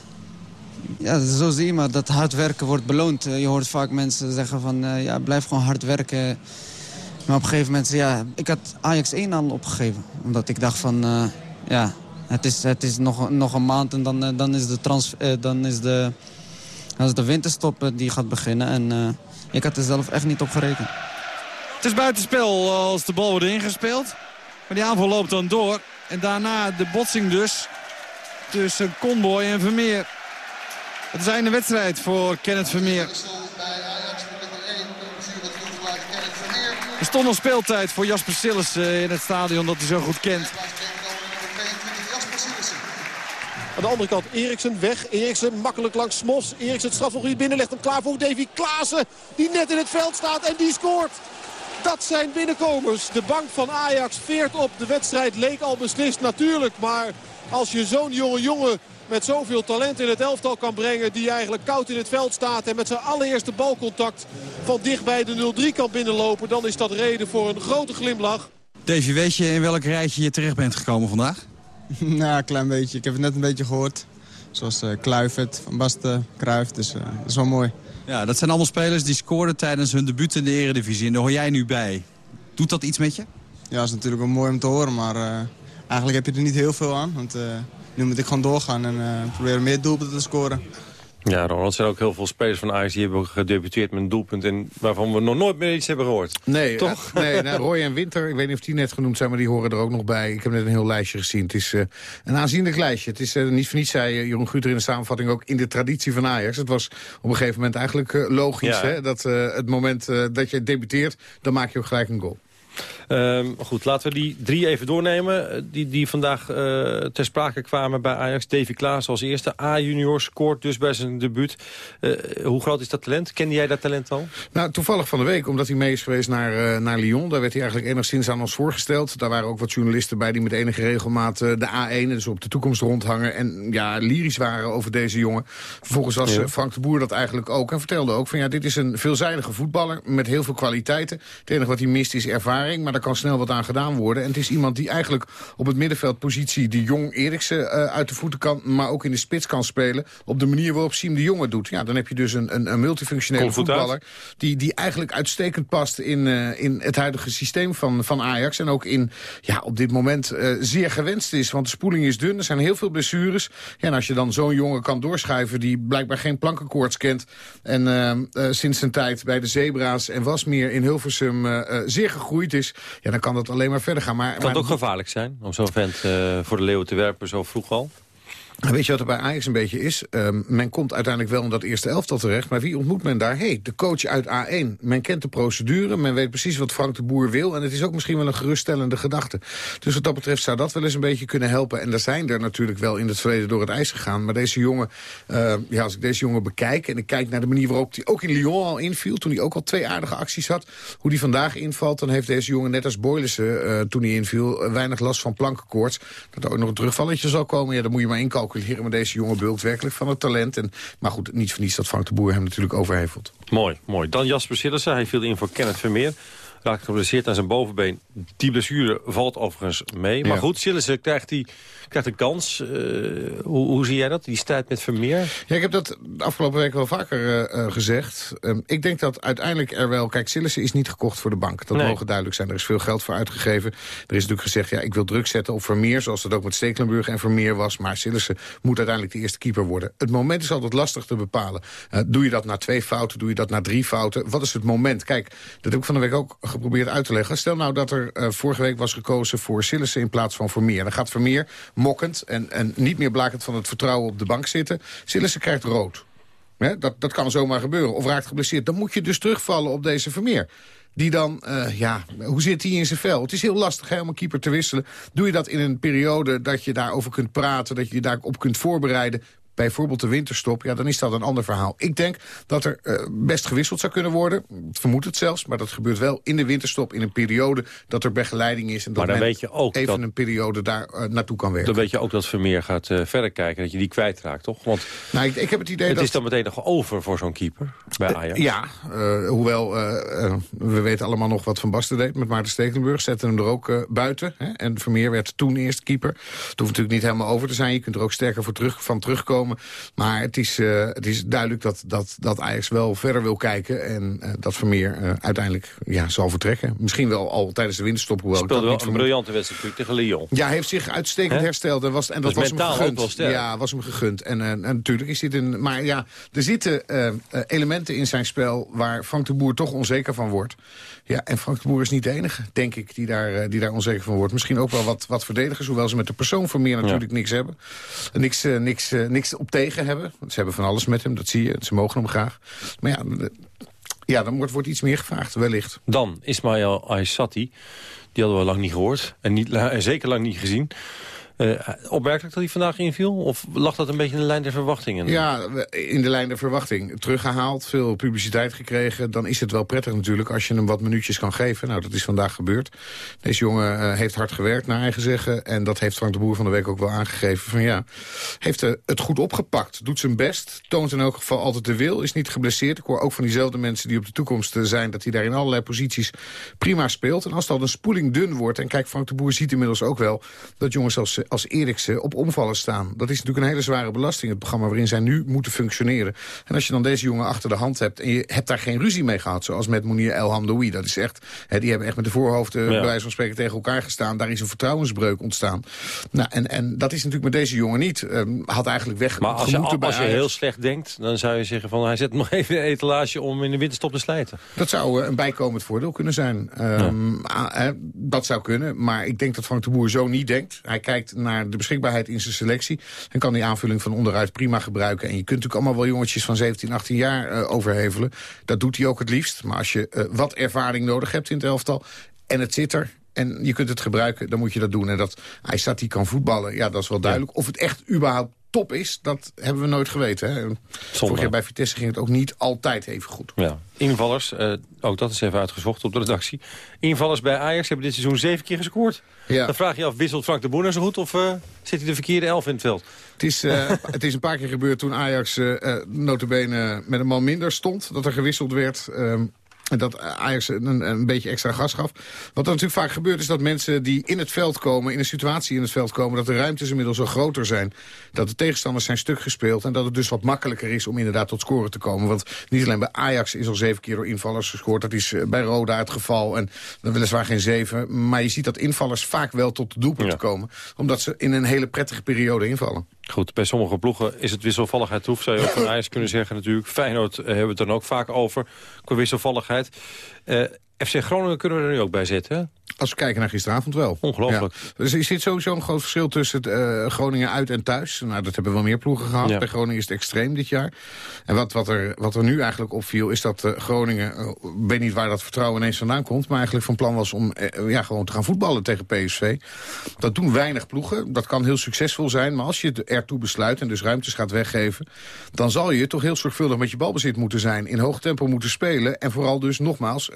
ja, zo zie je maar dat hard werken wordt beloond. Uh, je hoort vaak mensen zeggen van ja, blijf gewoon hard werken. Maar op een gegeven moment, ja, ik had Ajax 1 al opgegeven. Omdat ik dacht van, ja, het is, het is nog, nog een maand en dan, dan is de, trans, dan is de, is de winterstop die gaat beginnen. En ik had er zelf echt niet op gerekend. Het is buitenspel als de bal wordt ingespeeld. Maar die aanval loopt dan door. En daarna de botsing dus tussen Conboy en Vermeer. Het is einde wedstrijd voor Kenneth Vermeer. Er stond nog speeltijd voor Jasper Sillissen in het stadion dat hij zo goed kent. Aan de andere kant Eriksen weg. Eriksen makkelijk langs Smos. Eriksen het strafgebied binnenlegt hem klaar voor Davy Klaassen. Die net in het veld staat en die scoort. Dat zijn binnenkomers. De bank van Ajax veert op. De wedstrijd leek al beslist natuurlijk. Maar als je zo'n jonge jongen met zoveel talent in het elftal kan brengen... die eigenlijk koud in het veld staat en met zijn allereerste balcontact... van dichtbij de 0-3 kan binnenlopen... dan is dat reden voor een grote glimlach. Davy, weet je in welk rijtje je terecht bent gekomen vandaag? nou, een klein beetje. Ik heb het net een beetje gehoord. Zoals uh, Kluivert, Van Basten, Kruijf. Dus uh, dat is wel mooi. Ja, dat zijn allemaal spelers die scoren tijdens hun debuut in de eredivisie. En daar hoor jij nu bij. Doet dat iets met je? Ja, dat is natuurlijk wel mooi om te horen. Maar uh, eigenlijk heb je er niet heel veel aan. Want uh, nu moet ik gewoon doorgaan en uh, proberen meer doelpunten te scoren. Ja, Ronald, er zijn ook heel veel spelers van Ajax die hebben gedebuteerd met een doelpunt... En waarvan we nog nooit meer iets hebben gehoord. Nee, toch? Uh, nee nou, Roy en Winter, ik weet niet of die net genoemd zijn... maar die horen er ook nog bij. Ik heb net een heel lijstje gezien. Het is uh, een aanzienlijk lijstje. Het is uh, niet voor niets, zei Jeroen Guter in de samenvatting... ook in de traditie van Ajax. Het was op een gegeven moment eigenlijk logisch... Ja. Hè, dat het moment dat je debuteert, dan maak je ook gelijk een goal. Um, goed, laten we die drie even doornemen. Die, die vandaag uh, ter sprake kwamen bij Ajax. Davy Klaas als eerste. A-junior scoort dus bij zijn debuut. Uh, hoe groot is dat talent? Kende jij dat talent al? Nou, toevallig van de week, omdat hij mee is geweest naar, uh, naar Lyon. Daar werd hij eigenlijk enigszins aan ons voorgesteld. Daar waren ook wat journalisten bij die met enige regelmaat de A1... dus op de toekomst rondhangen. En ja, lyrisch waren over deze jongen. Vervolgens was ja. Frank de Boer dat eigenlijk ook. En vertelde ook van ja, dit is een veelzijdige voetballer met heel veel kwaliteiten. Het enige wat hij mist is ervaring. Maar kan snel wat aan gedaan worden. En het is iemand die eigenlijk op het middenveldpositie... die Jong Eriksen uh, uit de voeten kan, maar ook in de spits kan spelen... op de manier waarop Siem de Jonge doet. Ja, dan heb je dus een, een, een multifunctionele voetballer... Die, die eigenlijk uitstekend past in, uh, in het huidige systeem van, van Ajax. En ook in, ja, op dit moment uh, zeer gewenst is. Want de spoeling is dun, er zijn heel veel blessures. Ja, en als je dan zo'n jongen kan doorschuiven... die blijkbaar geen plankenkoorts kent... en sinds zijn tijd bij de Zebra's en Wasmeer in Hilversum zeer gegroeid is... ja, dan kan dat alleen maar verder gaan. Maar, kan het ook gevaarlijk zijn om zo'n vent voor de leeuwen te werpen zo vroeg al? Weet je wat er bij Ajax een beetje is? Um, men komt uiteindelijk wel in dat eerste elftal terecht. Maar wie ontmoet men daar? hey, de coach uit A1. Men kent de procedure. Men weet precies wat Frank de Boer wil. En het is ook misschien wel een geruststellende gedachte. Dus wat dat betreft zou dat wel eens een beetje kunnen helpen. En er zijn er natuurlijk wel in het verleden door het ijs gegaan. Maar deze jongen, uh, ja, als ik deze jongen bekijk... en ik kijk naar de manier waarop hij ook in Lyon al inviel... toen hij ook al twee aardige acties had. Hoe die vandaag invalt, dan heeft deze jongen net als Boylissen... Uh, toen hij inviel, weinig last van plankenkoorts. Dat er ook nog een terugvalletje zal komen, ja, dan moet je maar inkalken calculeren. Maar deze jongen bulkt werkelijk van het talent. En, maar goed, niet van niets dat Frank de Boer hem natuurlijk overhevelt. Mooi, mooi. Dan Jasper Sillissen. Hij viel in voor Kenneth Vermeer raakt geblesseerd aan zijn bovenbeen. Die blessure valt overigens mee. Maar goed, Sillissen krijgt, die, krijgt een kans. Uh, hoe, hoe, zie jij dat, die strijd met Vermeer? Ja, ik heb dat de afgelopen week wel vaker uh, gezegd. Um, ik denk dat uiteindelijk er wel... Kijk, Sillissen is niet gekocht voor de bank. Dat nee. mogen duidelijk zijn. Er is veel geld voor uitgegeven. Er is natuurlijk gezegd, ja, ik wil druk zetten op Vermeer... zoals dat ook met Stekelenburg en Vermeer was. Maar Sillissen moet uiteindelijk de eerste keeper worden. Het moment is altijd lastig te bepalen. Uh, doe je dat na twee fouten? Doe je dat na drie fouten? Wat is het moment? Kijk, dat heb ik van de week ook geprobeerd uit te leggen. Stel nou dat er uh, vorige week was gekozen voor Sillissen in plaats van Vermeer. Dan gaat Vermeer mokkend en, en niet meer blakend van het vertrouwen op de bank zitten. Sillissen krijgt rood. He, dat, dat kan zomaar gebeuren. Of raakt geblesseerd. Dan moet je dus terugvallen op deze Vermeer. Die dan, uh, ja, hoe zit hij in zijn vel? Het is heel lastig hè, om een keeper te wisselen. Doe je dat in een periode dat je daarover kunt praten... dat je je daarop kunt voorbereiden bijvoorbeeld de winterstop, ja, dan is dat een ander verhaal. Ik denk dat er uh, best gewisseld zou kunnen worden. Ik vermoed het zelfs, maar dat gebeurt wel in de winterstop... in een periode dat er begeleiding is... en dat maar dan weet je ook even dat, een periode daar uh, naartoe kan werken. Dan weet je ook dat Vermeer gaat uh, verder kijken, dat je die kwijtraakt, toch? Want nou, ik, ik heb het idee het dat... is dan meteen nog over voor zo'n keeper bij Ajax. ja, hoewel we weten allemaal nog wat Van Basten deed met Maarten Stekelenburg. Zetten hem er ook buiten. Hè? En Vermeer werd toen eerst keeper. Het hoeft natuurlijk niet helemaal over te zijn. Je kunt er ook sterker voor terug, van terugkomen. Maar het is, uh, het is duidelijk dat, dat, dat Ajax wel verder wil kijken. En uh, dat Vermeer uh, uiteindelijk ja, zal vertrekken. Misschien wel al tijdens de winterstop. Hoewel Speelde wel een briljante wedstrijd tegen Lyon. Ja, heeft zich uitstekend He? hersteld. En, was, en dat dus was hem gegund. Ja, was hem gegund. En, en, en, natuurlijk is dit een... Maar ja, er zitten elementen in zijn spel waar Frank de Boer toch onzeker van wordt. Ja, en Frank de Boer is niet de enige, denk ik, die daar, die daar onzeker van wordt. Misschien ook wel wat, wat verdedigers, hoewel ze met de persoon Vermeer natuurlijk ja. niks hebben. Niks, niks, niks op tegen hebben. Ze hebben van alles met hem, dat zie je. Ze mogen hem graag. Maar ja, ja dan wordt, wordt iets meer gevraagd, wellicht. Dan Ismail Aysati. Die hadden we lang niet gehoord. En, niet, en zeker lang niet gezien. Uh, opmerkelijk dat hij vandaag inviel? Of lag dat een beetje in de lijn der verwachtingen? Ja, in de lijn der verwachting. Teruggehaald, veel publiciteit gekregen. Dan is het wel prettig natuurlijk als je hem wat minuutjes kan geven. Nou, dat is vandaag gebeurd. Deze jongen uh, heeft hard gewerkt, naar eigen zeggen. En dat heeft Frank de Boer van de week ook wel aangegeven. Van ja, heeft uh, het goed opgepakt. Doet zijn best. Toont in elk geval altijd de wil. Is niet geblesseerd. Ik hoor ook van diezelfde mensen die op de toekomst zijn... dat hij daar in allerlei posities prima speelt. En als dan een spoeling dun wordt... en kijk, Frank de Boer ziet inmiddels ook wel... dat jongens als als Eriksen op omvallen staan. Dat is natuurlijk een hele zware belasting, het programma waarin zij nu moeten functioneren. En als je dan deze jongen achter de hand hebt en je hebt daar geen ruzie mee gehad, zoals met Mounir El Hamdoui, dat is echt, hè, die hebben echt met de voorhoofden, ja. bij wijze van spreken, tegen elkaar gestaan. Daar is een vertrouwensbreuk ontstaan. Nou, en, en dat is natuurlijk met deze jongen niet. Um, had eigenlijk weg Maar als je, als je heel slecht denkt, dan zou je zeggen van hij zet nog even een etalage om in de winterstop te slijten. Dat zou uh, een bijkomend voordeel kunnen zijn. Um, ja. uh, dat zou kunnen, maar ik denk dat Frank de Boer zo niet denkt. Hij kijkt naar de beschikbaarheid in zijn selectie. En kan die aanvulling van onderuit prima gebruiken. En je kunt natuurlijk allemaal wel jongetjes van 17, 18 jaar uh, overhevelen. Dat doet hij ook het liefst. Maar als je uh, wat ervaring nodig hebt in het elftal en het zit er en je kunt het gebruiken, dan moet je dat doen. En dat hij kan voetballen, ja, dat is wel duidelijk. Of het echt überhaupt top is, dat hebben we nooit geweten. Hè. Vorig jaar bij Vitesse ging het ook niet altijd even goed. Ja. Invallers, uh, ook dat is even uitgezocht op de redactie. Invallers bij Ajax hebben dit seizoen zeven keer gescoord. Ja. Dan vraag je af, wisselt Frank de Boer nou zo goed of uh, zit hij de verkeerde elf in het veld? Het is, uh, het is een paar keer gebeurd toen Ajax uh, notabene met een man minder stond. Dat er gewisseld werd. Um, dat Ajax een, een, beetje extra gas gaf. Wat er natuurlijk vaak gebeurt is dat mensen die in het veld komen... in een situatie in het veld komen... dat de ruimtes inmiddels zo groter zijn. Dat de tegenstanders zijn stuk gespeeld. En dat het dus wat makkelijker is om inderdaad tot scoren te komen. Want niet alleen bij Ajax is al zeven keer door invallers gescoord. Dat is eh, bij Roda het geval. En dan weliswaar geen zeven. Maar je ziet dat invallers vaak wel tot de doelpunten komen. Omdat ze in een hele prettige periode invallen. Goed, bij sommige ploegen is het wisselvalligheid troef. Zou je ook van Ajax kunnen zeggen natuurlijk. Feyenoord eh, hebben we het dan ook vaak over. Qua wisselvalligheid. FC Groningen kunnen we er nu ook bij zetten, Als we kijken naar gisteravond wel. Ongelooflijk. Ja. Dus er zit sowieso een groot verschil tussen uh, Groningen uit en thuis. Nou, dat hebben wel meer ploegen gehad. Ja. Bij Groningen is het extreem dit jaar. En wat, wat, er, wat er nu eigenlijk opviel is dat uh, Groningen... Uh, weet niet waar dat vertrouwen ineens vandaan komt... maar eigenlijk van plan was om ja, gewoon te gaan voetballen tegen PSV. Dat doen weinig ploegen. Dat kan heel succesvol zijn. Maar als je het ertoe besluit en dus ruimtes gaat weggeven... dan zal je toch heel zorgvuldig met je balbezit moeten zijn. In hoog tempo moeten spelen. En vooral dus nogmaals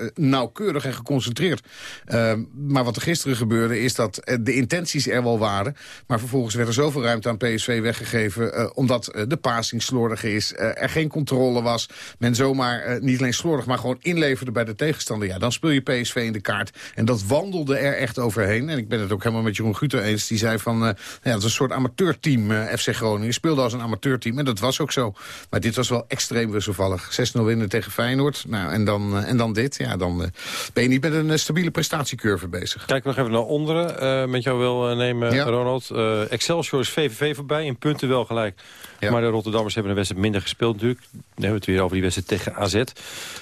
nauwkeurig en geconcentreerd. Uh, maar wat er gisteren gebeurde is dat uh, de intenties er wel waren. Maar vervolgens werd er zoveel ruimte aan PSV weggegeven... Uh, omdat de passing slordig is, er geen controle was. Men zomaar niet alleen slordig, maar gewoon inleverde bij de tegenstander. Ja, dan speel je PSV in de kaart. En dat wandelde er echt overheen. En ik ben het ook helemaal met Jeroen Guter eens. Die zei van, ja, dat is een soort amateurteam FC Groningen. Speelde als een amateurteam en dat was ook zo. Maar dit was wel extreem wisselvallig. 6-0 winnen tegen Feyenoord. Nou, en dan, en dan dit. Ja, dan ben je niet met een stabiele prestatiecurve bezig. Kijk nog even naar onderen. Uh, met jou wil uh, nemen, ja. Ronald. Excelsior is VVV voorbij. In punten wel gelijk. Ja. Maar de Rotterdammers hebben een wedstrijd minder gespeeld natuurlijk. Dan hebben we het weer over die wedstrijd tegen AZ. Ik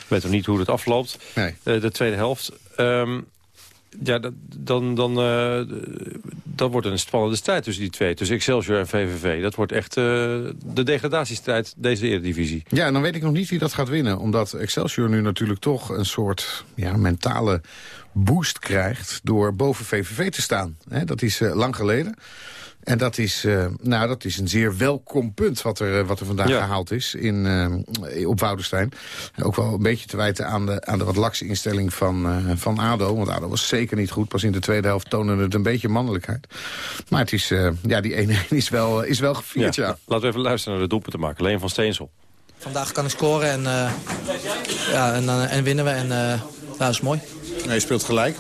weet nog niet hoe het afloopt. Nee. de tweede helft. Um, ja, dan, dan, uh, dan wordt het een spannende strijd tussen die twee. Tussen Excelsior en VVV. Dat wordt echt uh, de degradatiestrijd deze eredivisie. Ja, en dan weet ik nog niet wie dat gaat winnen. Omdat Excelsior nu natuurlijk toch een soort ja, mentale boost krijgt... door boven VVV te staan. Dat is uh, lang geleden. En dat is, uh, nou, dat is een zeer welkom punt wat er, wat er vandaag ja. gehaald is in, uh, op Woudenstein. Ook wel een beetje te wijten aan de, aan de wat lakse instelling van, uh, van ADO. Want ADO was zeker niet goed. Pas in de tweede helft tonen het een beetje mannelijkheid. Maar het is, ja, die 1-1 is wel, is wel gevierd, ja. ja. Laten we even luisteren naar de doelpunt te maken. Leen van Steensel. Vandaag kan ik scoren en, ja, en, en winnen we. En ja, dat is mooi. Nee, je speelt gelijk.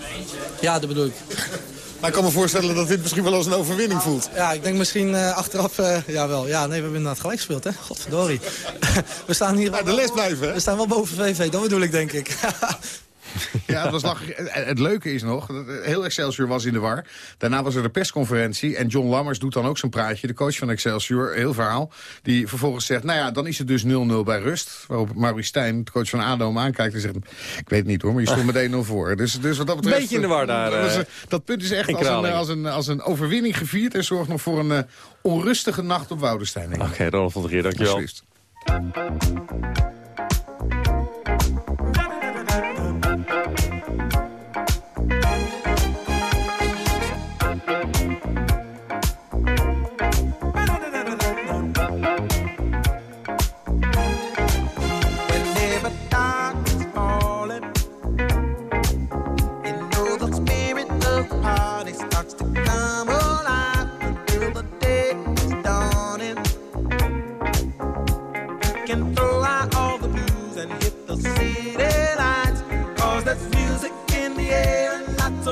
Ja, dat bedoel ik. Maar ik kan me voorstellen dat dit misschien wel als een overwinning voelt. Ja, ik denk misschien uh, achteraf... Uh, ja, wel. Ja, nee, we hebben inderdaad gelijk gespeeld, hè. Godverdorie. we staan hier... Ja, de les blijven, hè? We staan wel boven VV, dat bedoel ik, denk ik. Ja, het, was lachig. het leuke is nog, heel Excelsior was in de war. Daarna was er de persconferentie en John Lammers doet dan ook zijn praatje. De coach van Excelsior, heel verhaal. Die vervolgens zegt, nou ja, dan is het dus 0-0 bij rust. Waarop Maurice Stijn, de coach van ADO, hem aankijkt en zegt... ik weet het niet hoor, maar je stond meteen 0 voor. Dus, dus wat dat betreft... Beetje in de war daar. Dat, was, dat punt is echt als een, als, een, als een overwinning gevierd... en zorgt nog voor een uh, onrustige nacht op Woudenstein. Oké, okay, Ronald van der Geer, dankjewel. Alsjeblieft.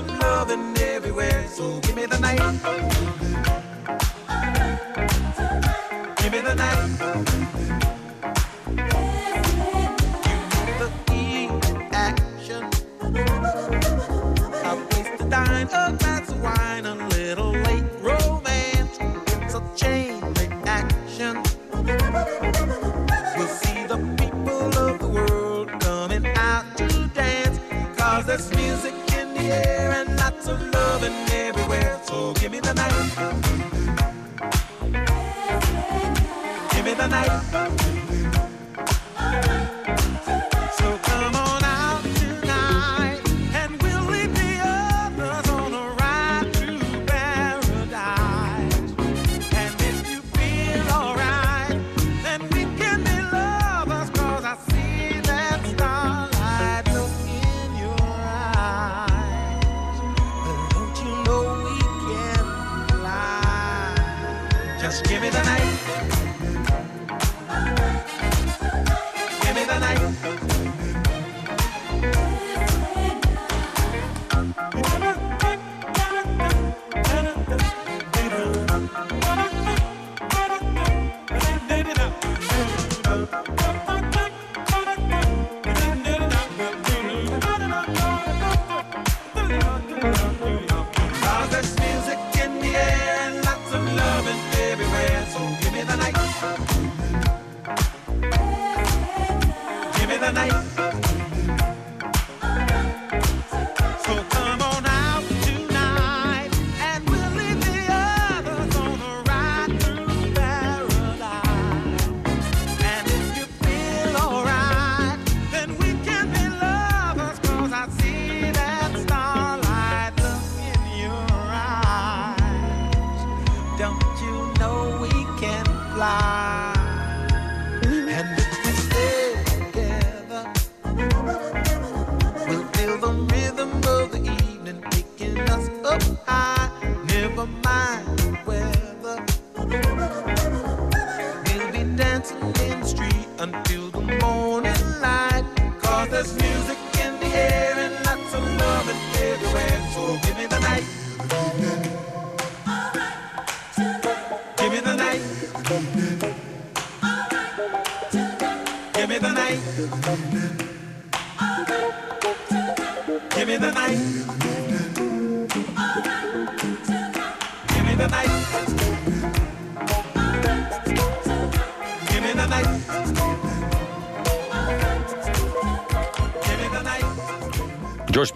some loving everywhere. So give me the night. everywhere, so give me the night. Give me the night.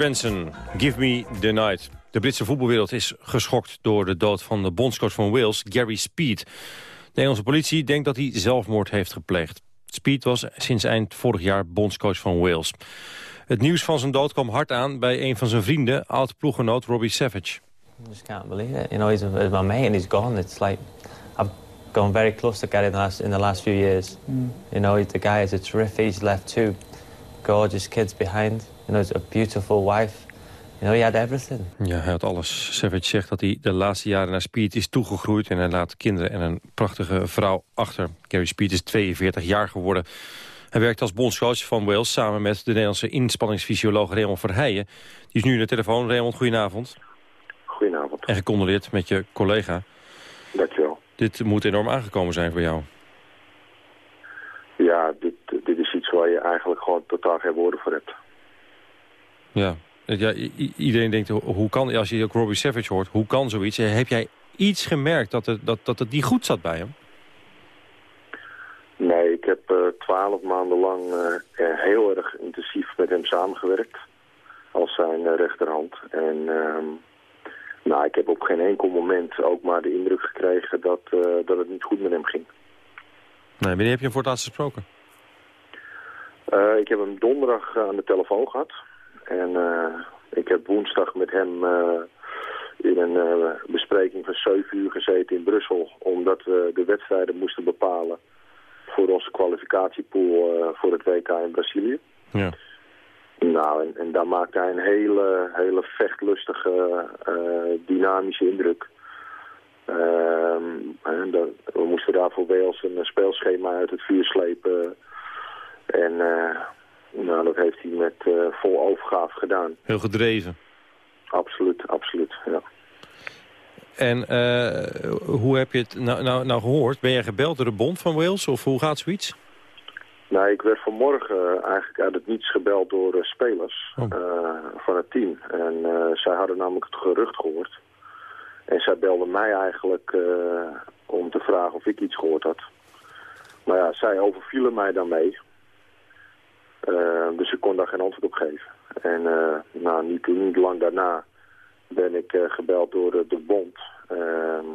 Benson, Give Me The Night. De Britse voetbalwereld is geschokt door de dood van de bondscoach van Wales, Gary Speed. De Nederlandse politie denkt dat hij zelfmoord heeft gepleegd. Speed was sinds eind vorig jaar bondscoach van Wales. Het nieuws van zijn dood kwam hard aan bij een van zijn vrienden, oud-ploeggenoot Robbie Savage. I just can't believe it. You know, he's, he's my mate and he's gone. It's like I've gone very close to Gary in the last, in the last few years. Mm. You know, the guy is a terrific. He's left two gorgeous kids behind. You know, he's a beautiful wife. You know, he had everything. Ja, hij had alles. Savage zegt dat hij de laatste jaren naar Speed is toegegroeid... en hij laat kinderen en een prachtige vrouw achter. Gary Speed is 42 jaar geworden. Hij werkt als bondscoach van Wales samen met de Nederlandse inspanningsfysioloog Raymond Verheijen. Die is nu in de telefoon. Raymond, goedenavond. Goedenavond. En gecondoleerd met je collega. Dankjewel. Dit moet enorm aangekomen zijn voor jou. Ja, dit, dit is iets waar je eigenlijk gewoon totaal geen woorden voor hebt. Ja, ja iedereen denkt, ho- hoe kan, als je ook Robbie Savage hoort, hoe kan zoiets? Heb jij iets gemerkt dat het, dat, dat het niet goed zat bij hem? Nee, ik heb eh, twaalf maanden lang eh, eh, heel erg intensief met hem samengewerkt. Als zijn eh, rechterhand. En ehm, nou, ik heb op geen enkel moment ook maar de indruk gekregen dat, eh, dat het niet goed met hem ging. Nee, wanneer heb je hem voor het laatst gesproken? Eh, ik heb hem donderdag eh, aan de telefoon gehad. En eh, ik heb woensdag met hem eh, in een eh, bespreking van 7 uur gezeten in Brussel. Omdat we de wedstrijden moesten bepalen voor onze kwalificatiepool voor het WK in Brazilië. Ja. Nou, en, en daar maakte hij een hele, hele vechtlustige, dynamische indruk. Ehm, we moesten daar voor Wales een speelschema uit het vuur slepen. En nou, dat heeft hij met eh, vol overgave gedaan. Heel gedreven. Absoluut, absoluut, ja. En eh, hoe heb je het nou, nou, nou gehoord? Ben jij gebeld door de bond van Wales of hoe gaat zoiets? Nou, ik werd vanmorgen eigenlijk uit het niets gebeld door eh, spelers eh, van het team. En eh, zij hadden namelijk het gerucht gehoord. En zij belden mij eigenlijk eh, om te vragen of ik iets gehoord had. Maar ja, zij overvielen mij daarmee. Eh, dus ik kon daar geen antwoord op geven. En eh, nou, niet, niet lang daarna ben ik eh, gebeld door de, de bond. Ehm,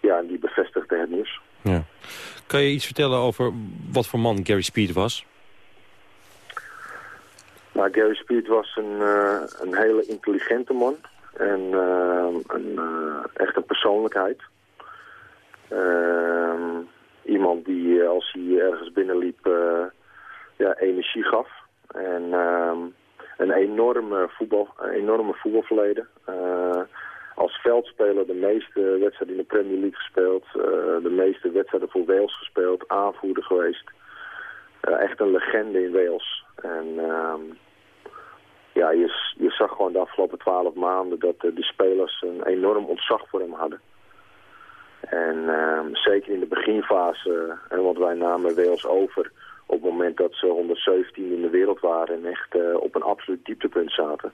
ja, en die bevestigde het nieuws. Ja. Kan je iets vertellen over wat voor man Gary Speed was? Nou, Gary Speed was een, een hele intelligente man. En een, echt een persoonlijkheid. Ehm, iemand die als hij ergens binnenliep ja, energie gaf. En ehm, een enorme, voetbal, enorme voetbalverleden. Eh, als veldspeler de meeste wedstrijden in de Premier League gespeeld. eh, de meeste wedstrijden voor Wales gespeeld. Aanvoerder geweest. Eh, echt een legende in Wales. En ehm, ja, je, je zag gewoon de afgelopen twaalf maanden dat de spelers een enorm ontzag voor hem hadden. En ehm, zeker in de beginfase, eh, want wij namen Wales over op het moment dat ze 117 in de wereld waren en echt eh, op een absoluut dieptepunt zaten.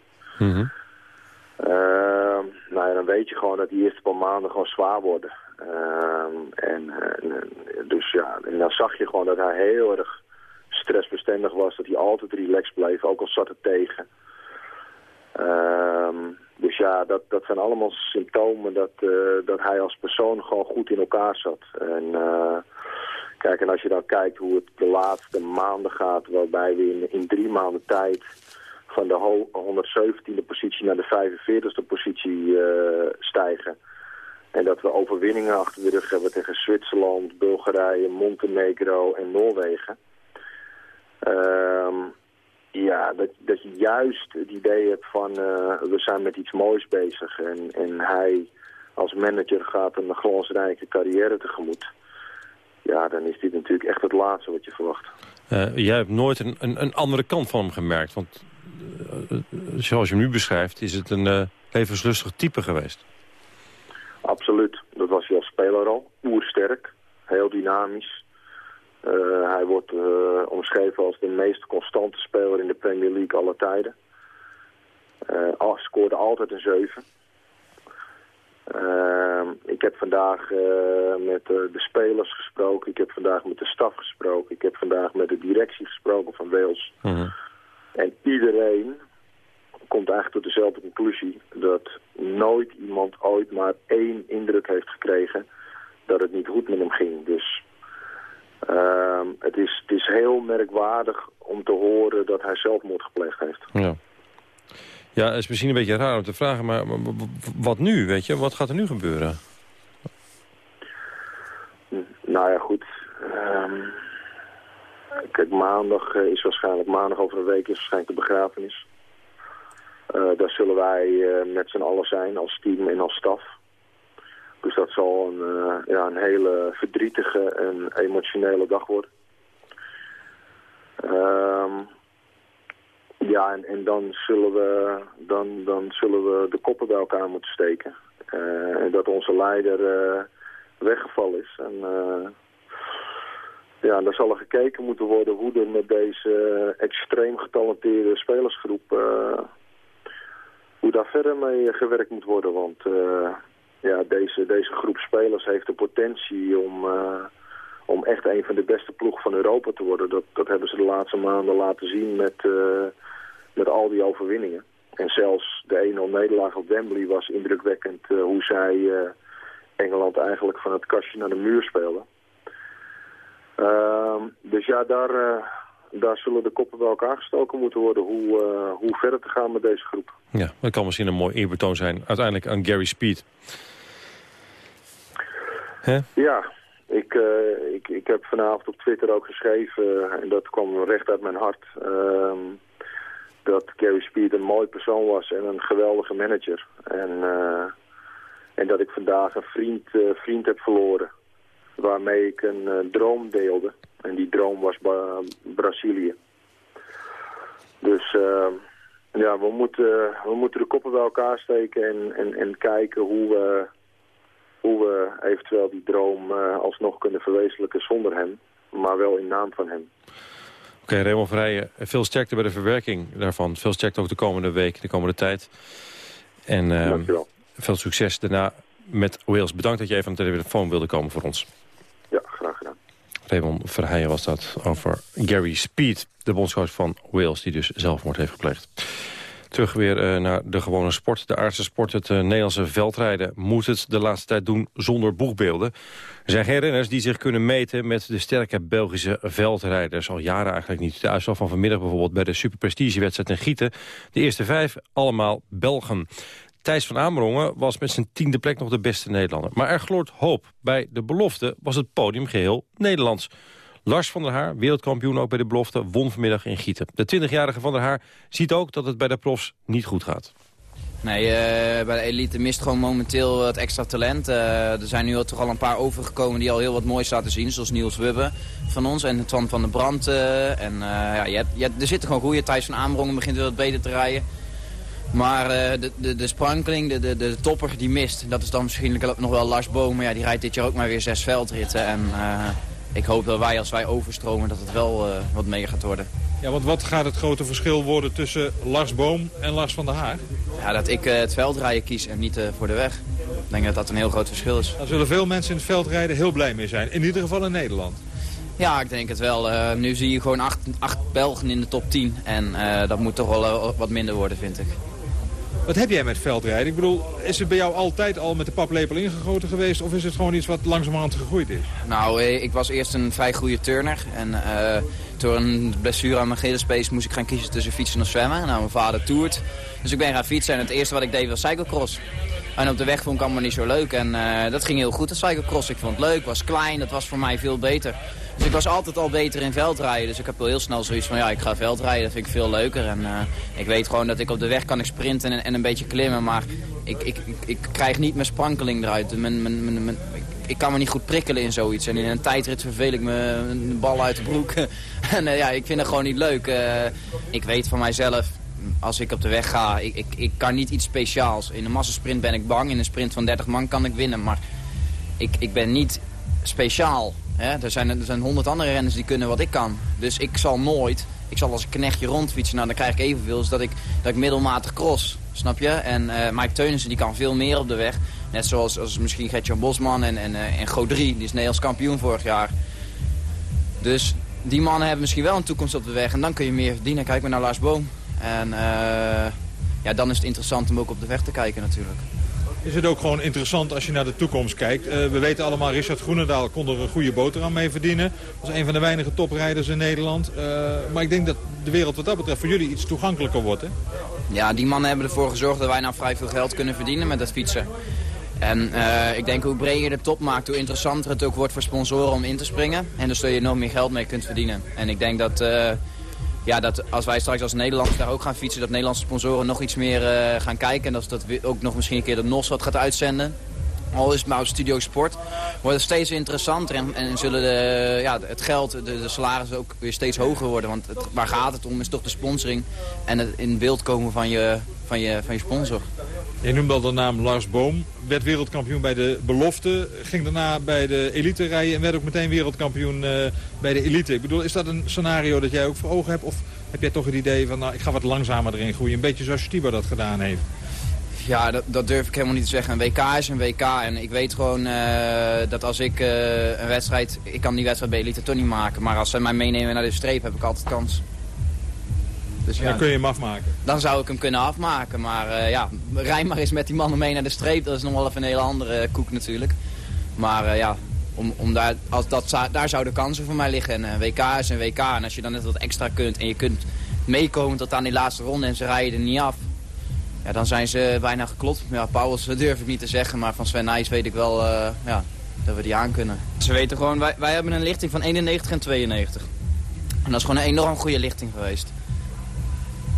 Ehm, nou ja, dan weet je gewoon dat die eerste paar maanden gewoon zwaar worden. Ehm, en, eh, eh, dus ja, en dan zag je gewoon dat hij heel erg stressbestendig was. Dat hij altijd relaxed bleef, ook al zat het tegen. Ehm, dus ja, dat, dat zijn allemaal symptomen dat, dat hij als persoon gewoon goed in elkaar zat. En kijk, en als je dan kijkt hoe het de laatste maanden gaat, waarbij we in, in drie maanden tijd van de ho- 117e positie naar de 45e positie eh, stijgen. En dat we overwinningen achter de rug hebben tegen Zwitserland, Bulgarije, Montenegro en Noorwegen. Ehm, ja, dat, dat je juist het idee hebt van eh, we zijn met iets moois bezig. En, en hij als manager gaat een glansrijke carrière tegemoet. Ja, dan is dit natuurlijk echt het laatste wat je verwacht. Eh, jij hebt nooit een, een, een andere kant van hem gemerkt. Want eh, eh, zoals je hem nu beschrijft, is het een eh, levenslustig type geweest. Absoluut. Dat was hij als speler al. Oersterk. Heel dynamisch. Hij wordt omschreven als de meest constante speler in de Premier League aller tijden. Scoorde altijd een 7. Ehm, ik heb vandaag eh, met eh, de spelers gesproken. Ik heb vandaag met de staf gesproken. Ik heb vandaag met de directie gesproken van Wales. En iedereen komt eigenlijk tot dezelfde conclusie. Dat nooit iemand ooit maar één indruk heeft gekregen dat het niet goed met hem ging. Dus ehm, het, is, het is heel merkwaardig om te horen dat hij zelfmoord gepleegd heeft. Ja. Ja, is misschien een beetje raar om te vragen, maar wat nu, weet je? Wat gaat er nu gebeuren? Nou ja, goed. Ehm, kijk, maandag eh, is waarschijnlijk, maandag over een week is waarschijnlijk de begrafenis. Eh, daar zullen wij eh, met z'n allen zijn, als team en als staf. Dus dat zal een, ja, een hele verdrietige en emotionele dag worden. Ehm, ja, en, dan, zullen we, dan, dan zullen we de koppen bij elkaar moeten steken. Eh, en dat onze leider eh, weggevallen is. En eh, ja, daar zal er gekeken moeten worden hoe er met deze extreem getalenteerde spelersgroep... hoe daar verder mee gewerkt moet worden. Want ja, deze, deze groep spelers heeft de potentie om, om echt een van de beste ploegen van Europa te worden. Dat, dat hebben ze de laatste maanden laten zien met, eh, met al die overwinningen. En zelfs de 1-0 nederlaag op Wembley was indrukwekkend eh, hoe zij eh, Engeland eigenlijk van het kastje naar de muur speelden. Ehm, dus ja, daar, daar zullen de koppen bij elkaar gestoken moeten worden hoe, hoe verder te gaan met deze groep. Ja, dat kan misschien een mooi eerbetoon zijn. Uiteindelijk aan Gary Speed. Hè? Ja, ik, eh, ik, ik heb vanavond op Twitter ook geschreven, en dat kwam recht uit mijn hart, ehm, dat Gary Speed een mooi persoon was en een geweldige manager. En, eh, en dat ik vandaag een vriend, eh, vriend heb verloren, waarmee ik een eh, droom deelde. En die droom was Brazilië. Dus ehm, ja, we moeten, we moeten de koppen bij elkaar steken en, en, en kijken hoe we hoe we eventueel die droom eh, alsnog kunnen verwezenlijken zonder hem, maar wel in naam van hem. Oké, Raymond Verheijen, veel sterkte bij de verwerking daarvan. Veel sterkte ook de komende week, de komende tijd. En ehm, veel succes daarna met Wales. Bedankt dat je even aan de telefoon wilde komen voor ons. Ja, graag gedaan. Raymond Verheijen was dat over Gary Speed, de bondscoach van Wales... die dus zelfmoord heeft gepleegd. Terug weer eh, naar de gewone sport. De aardse sport, het eh, Nederlandse veldrijden... moet het de laatste tijd doen zonder boegbeelden. Er zijn geen renners die zich kunnen meten met de sterke Belgische veldrijders. Al jaren eigenlijk niet. De van vanmiddag bijvoorbeeld bij de superprestigewedstrijd in Gieten. De eerste vijf, allemaal Belgen. Thijs van Amerongen was met zijn tiende plek nog de beste Nederlander. Maar er gloort hoop. Bij de belofte was het podium geheel Nederlands. Lars van der Haar, wereldkampioen ook bij de belofte, won vanmiddag in Gieten. De 20-jarige van der Haar ziet ook dat het bij de profs niet goed gaat. Nee, eh, bij de elite mist gewoon momenteel wat extra talent. Eh, er zijn nu al- toch al een paar overgekomen die al heel wat moois laten zien. Zoals Niels Wubbe van ons en Twan van der Brand. eh, en ja, je je er zitten gewoon goede. Thijs van Aanbrongen begint weer wat beter te rijden. Maar de, de, de sprankeling, de, de, de topper, die mist. Dat is dan misschien nog wel Lars Boom. Maar ja, die rijdt dit jaar ook maar weer zes veldritten. En ik hoop dat wij, als wij overstromen, dat het wel eh, wat mee gaat worden. Ja, want wat gaat het grote verschil worden tussen Lars Boom en Lars van der Haar? Ja, dat ik eh, het veldrijden kies en niet eh, voor de weg. Ik denk dat dat een heel groot verschil is. Daar zullen veel mensen in het veldrijden heel blij mee zijn. In ieder geval in Nederland. Ja, ik denk het wel. Nu zie je gewoon acht, acht Belgen in de top 10. En dat moet toch wel wat minder worden, vind ik. Wat heb jij met veldrijden? Ik bedoel, is het bij jou altijd al met de paplepel ingegoten geweest... of is het gewoon iets wat langzamerhand gegroeid is? Nou, eh, ik was eerst een vrij goede turner. En eh, door een blessure aan mijn Achillespees moest ik gaan kiezen tussen fietsen of zwemmen. Nou, mijn vader toert. Dus ik ben gaan fietsen en het eerste wat ik deed was cyclocross. En op de weg vond ik allemaal niet zo leuk. En eh, dat ging heel goed, de cyclocross. Ik vond het leuk, was klein, dat was voor mij veel beter. Dus ik was altijd al beter in veldrijden. Dus ik heb wel heel snel zoiets van, ja, ik ga veldrijden. Dat vind ik veel leuker. En eh, ik weet gewoon dat ik op de weg kan ik sprinten en, en een beetje klimmen. Maar ik, ik, ik, krijg niet mijn sprankeling eruit. Mijn, mijn, ik, kan me niet goed prikkelen in zoiets. En in een tijdrit verveel ik me een bal uit de broek. en eh, ja, ik vind het gewoon niet leuk. Ik weet van mijzelf, als ik op de weg ga, ik, ik, ik kan niet iets speciaals. In een massasprint ben ik bang. In een sprint van 30 man kan ik winnen. Maar ik, ik ben niet speciaal. Hè? Er zijn er zijn honderd andere renners die kunnen wat ik kan. Dus ik zal nooit ik zal als een knechtje rondfietsen. Nou, dan krijg ik evenveel als dat ik, dat ik middelmatig cross. Snap je? En eh, Mike Teunissen die kan veel meer op de weg. Net zoals als misschien Gertjan Bosman en, en, uh, en Godrie. Die is Nederlands kampioen vorig jaar. Dus die mannen hebben misschien wel een toekomst op de weg. En dan kun je meer verdienen. Kijk maar naar Lars Boom. En eh, ja, dan is het interessant om ook op de weg te kijken natuurlijk. Is het ook gewoon interessant als je naar de toekomst kijkt? Uh, we weten allemaal, Richard Groenendaal kon er een goede boterham mee verdienen. Dat is een van de weinige toprijders in Nederland. Uh, maar ik denk dat de wereld wat dat betreft voor jullie iets toegankelijker wordt, hè? Ja, die mannen hebben ervoor gezorgd dat wij nou vrij veel geld kunnen verdienen met het fietsen. En uh, ik denk hoe breder je de top maakt, hoe interessanter het ook wordt voor sponsoren om in te springen. En dus dat je nog meer geld mee kunt verdienen. En ik denk dat ja, dat als wij straks als Nederlanders daar ook gaan fietsen... dat Nederlandse sponsoren nog iets meer uh, gaan kijken. En dat, dat ook nog misschien een keer de NOS wat gaat uitzenden. Al is het maar op Studio Sport, wordt het steeds interessanter. En, en zullen de, ja, het geld, de, de salarissen ook weer steeds hoger worden. Want het, waar gaat het om is toch de sponsoring en het in beeld komen van je, van je, van je sponsor. Je noemde al de naam Lars Boom. Werd wereldkampioen bij de belofte. Ging daarna bij de elite rijden en werd ook meteen wereldkampioen uh, bij de elite. Ik bedoel, is dat een scenario dat jij ook voor ogen hebt? Of heb jij toch het idee van, nou, ik ga wat langzamer erin groeien? Een beetje zoals Stiba dat gedaan heeft. Ja, dat, dat, durf ik helemaal niet te zeggen. Een WK is een WK. En ik weet gewoon uh, dat als ik uh, een wedstrijd... Ik kan die wedstrijd bij elite toch niet maken. Maar als ze mij meenemen naar de streep, heb ik altijd kans. Dus ja, dan kun je hem afmaken? Dan zou ik hem kunnen afmaken. Maar uh, ja, rij maar eens met die mannen mee naar de streep. Dat is nog wel even een hele andere koek natuurlijk. Maar uh, ja, om, om daar, als dat, daar zouden kansen voor mij liggen. En WK is een WK. En als je dan net wat extra kunt en je kunt meekomen tot aan die laatste ronde en ze rijden er niet af. Ja, dan zijn ze bijna geklopt. Ja, Pauwels durf ik niet te zeggen, maar van Sven Nijs weet ik wel uh, ja, dat we die aan kunnen. Ze weten gewoon, wij, wij hebben een lichting van 91 en 92. En dat is gewoon een enorm goede lichting geweest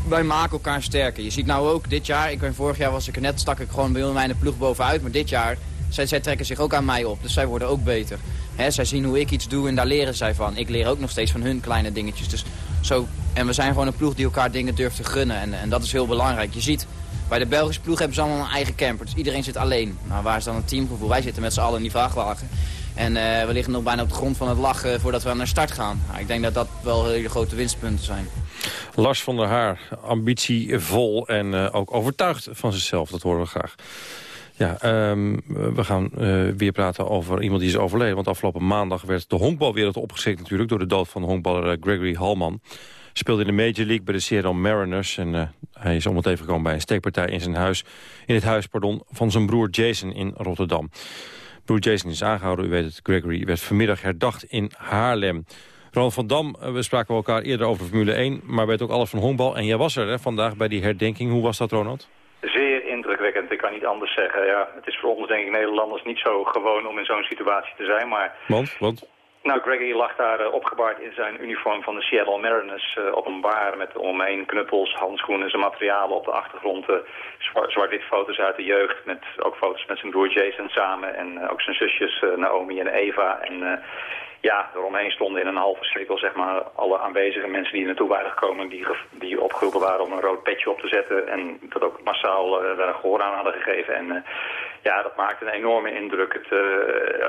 wij maken elkaar sterker. Je ziet nou ook dit jaar, ik ben vorig jaar was ik er net, stak ik gewoon bij mijn ploeg bovenuit. Maar dit jaar, zij, zij trekken zich ook aan mij op. Dus zij worden ook beter. He, zij zien hoe ik iets doe en daar leren zij van. Ik leer ook nog steeds van hun kleine dingetjes. Dus zo, en we zijn gewoon een ploeg die elkaar dingen durft te gunnen. En, en dat is heel belangrijk. Je ziet, bij de Belgische ploeg hebben ze allemaal een eigen camper. Dus iedereen zit alleen. Nou, waar is dan een teamgevoel? Wij zitten met z'n allen in die vrachtwagen. En uh, we liggen nog bijna op de grond van het lachen voordat we aan de start gaan. Nou, ik denk dat dat wel hele grote winstpunten zijn. Lars van der Haar, ambitievol en uh, ook overtuigd van zichzelf. Dat horen we graag. Ja, um, we gaan uh, weer praten over iemand die is overleden. Want afgelopen maandag werd de honkbalwereld opgeschrikt natuurlijk... door de dood van honkballer Gregory Halman. Speelde in de Major League bij de Seattle Mariners. En hij is om het even gekomen bij een steekpartij in zijn huis. In het huis, pardon, van zijn broer Jason in Rotterdam. Broer Jason is aangehouden, u weet het, Gregory werd vanmiddag herdacht in Haarlem. Ronald van Dam, we spraken elkaar eerder over Formule 1, maar weet ook alles van honkbal. En jij was er hè, vandaag bij die herdenking. Hoe was dat, Ronald? Zeer indrukwekkend, ik kan niet anders zeggen. Ja, het is voor ons, denk ik, Nederlanders niet zo gewoon om in zo'n situatie te zijn. Maar... Want? Want? Nou, Gregory lag daar uh, opgebaard in zijn uniform van de Seattle Mariners uh, op een bar met omheen knuppels, handschoenen, zijn materialen op de achtergrond. Uh, Zwart-wit foto's uit de jeugd met ook foto's met zijn broer Jason samen en ook zijn zusjes Naomi en Eva. En ja, eromheen stonden in een halve cirkel zeg maar, alle aanwezige mensen die naartoe waren gekomen... die, die opgeroepen waren om een rood petje op te zetten... en dat ook massaal uh, daar een gehoor aan hadden gegeven. En uh, ja, dat maakt een enorme indruk. Het, uh,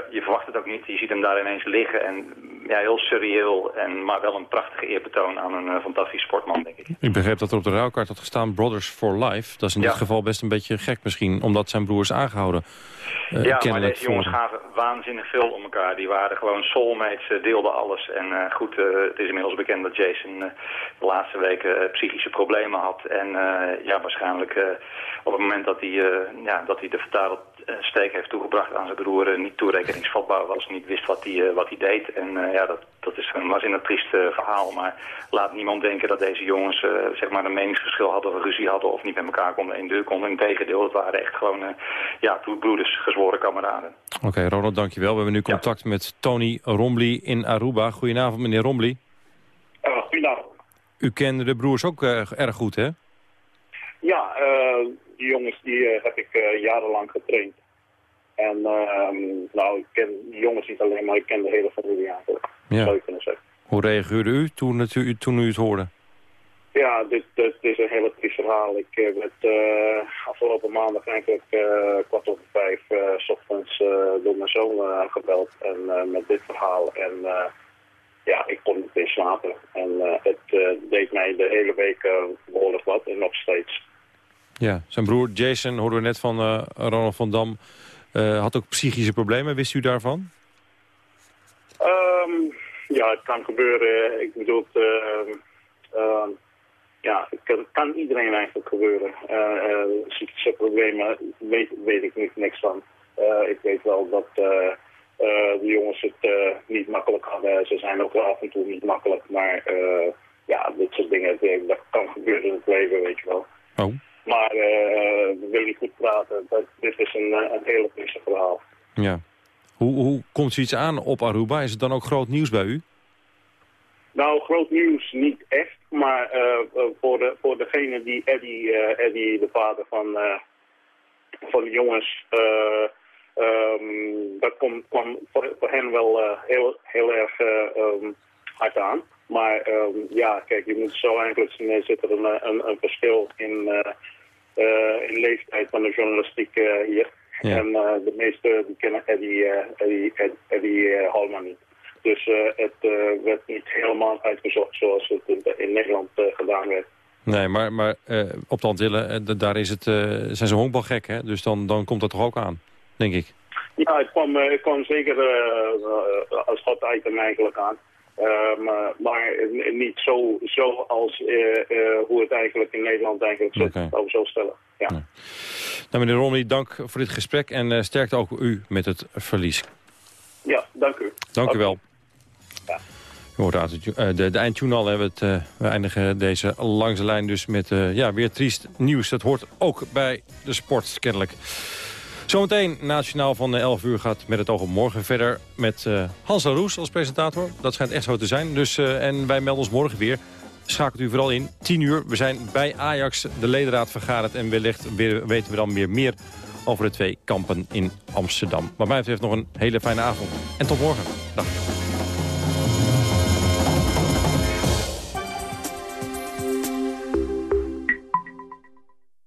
je verwacht het ook niet. Je ziet hem daar ineens liggen en ja, heel surreëel... En, maar wel een prachtige eerbetoon aan een fantastisch sportman, denk ik. Ik begreep dat er op de ruilkaart had gestaan Brothers for Life. Dat is in dit geval best een beetje gek misschien, omdat zijn broer is aangehouden. ja, maar deze jongens gaven waanzinnig veel om elkaar. Die waren gewoon soulmates, deelden alles. En uh, goed, uh, het is inmiddels bekend dat Jason de laatste weken psychische problemen had. En ja, waarschijnlijk op het moment dat hij, ja, dat hij de vertaalde steek heeft toegebracht aan zijn broer... niet toerekeningsvatbaar was, niet wist wat hij, wat hij deed. En ja, dat, dat is een waanzinnig triest verhaal. Maar laat niemand denken dat deze jongens zeg maar een meningsverschil hadden of ruzie hadden... of niet met elkaar konden in deur konden. Integendeel, het waren echt gewoon ja, broeders, gezworen kameraden. Oké, okay, Ronald, dankjewel. We hebben nu contact ja. met Tony Rombly in Aruba. Goedenavond, meneer Rombly. Uh, goedenavond. U kende de broers ook uh, erg goed, hè? Ja, uh, die jongens die heb ik jarenlang getraind. En nou, ik ken die jongens niet alleen, maar ik ken de hele familie eigenlijk. Ja. Zou je kunnen zeggen. Hoe reageerde u toen, het, u toen u het hoorde? Ja, dit, dit, dit, is een hele triest verhaal. Ik werd uh, afgelopen maandag eigenlijk uh, kwart over vijf uh, s ochtends door mijn zoon gebeld en met dit verhaal. En ja, ik kon niet meer slapen. En het deed mij de hele week behoorlijk wat en nog steeds. Ja, zijn broer Jason, hoorden we net van Ronald van Dam, had ook psychische problemen. Wist u daarvan? Um, ja, het kan gebeuren. Ik bedoel, het, uh, ja, kan, kan, iedereen eigenlijk gebeuren. Uh, psychische problemen weet, weet ik niet, niks van. Uh, ik weet wel dat de jongens het niet makkelijk hadden. Ze zijn ook af en toe niet makkelijk. Maar ja, dit soort dingen, dat kan gebeuren in het leven, weet je wel. Oh. Maar we willen niet goed praten. Dat, dit is een, een hele trieste verhaal. Ja. Hoe, hoe komt zoiets aan op Aruba? Is het dan ook groot nieuws bij u? Nou, groot nieuws niet echt. Maar uh, voor, de, voor degene die Eddie, uh, Eddie de vader van, van de jongens... Um, dat kwam, kwam voor, voor, hen wel heel, heel erg um, hard aan. Maar um, ja, kijk, je moet zo eigenlijk zien, zit er een, een, een verschil in, in leeftijd van de journalistiek hier. Ja. En de meesten die kennen Eddie, Eddie, Eddie, Eddie Holman niet. Dus uh, het uh, werd niet helemaal uitgezocht zoals het in, Nederland uh, gedaan werd. Nee, maar, maar op de Antillen, daar is het, zijn ze honkbalgek, hè? Dus dan, dan komt dat toch ook aan, denk ik. Ja, het kwam, het kwam zeker als hot item eigenlijk aan. maar, maar niet zo, zo als hoe het eigenlijk in Nederland eigenlijk zit, okay. zo stellen. Ja. ja. Nou, meneer Romney, dank voor dit gesprek en sterkte ook u met het verlies. Ja, dank u. Dank okay. u wel. Je hoort de, de, de eindtune al. Hè. We, het, uh, we eindigen deze langs de lijn dus met uh, ja, weer triest nieuws. Dat hoort ook bij de sport, kennelijk. Zometeen, nationaal van 11 uur, gaat met het oog op morgen verder met uh, Hans Roes als presentator. Dat schijnt echt zo te zijn. Dus, en wij melden ons morgen weer. Schakelt u vooral in. 10 uur, we zijn bij Ajax, de ledenraad vergaderd. En wellicht weten we dan weer meer over de twee kampen in Amsterdam. Wat mij betreft nog een hele fijne avond. En tot morgen. Dag.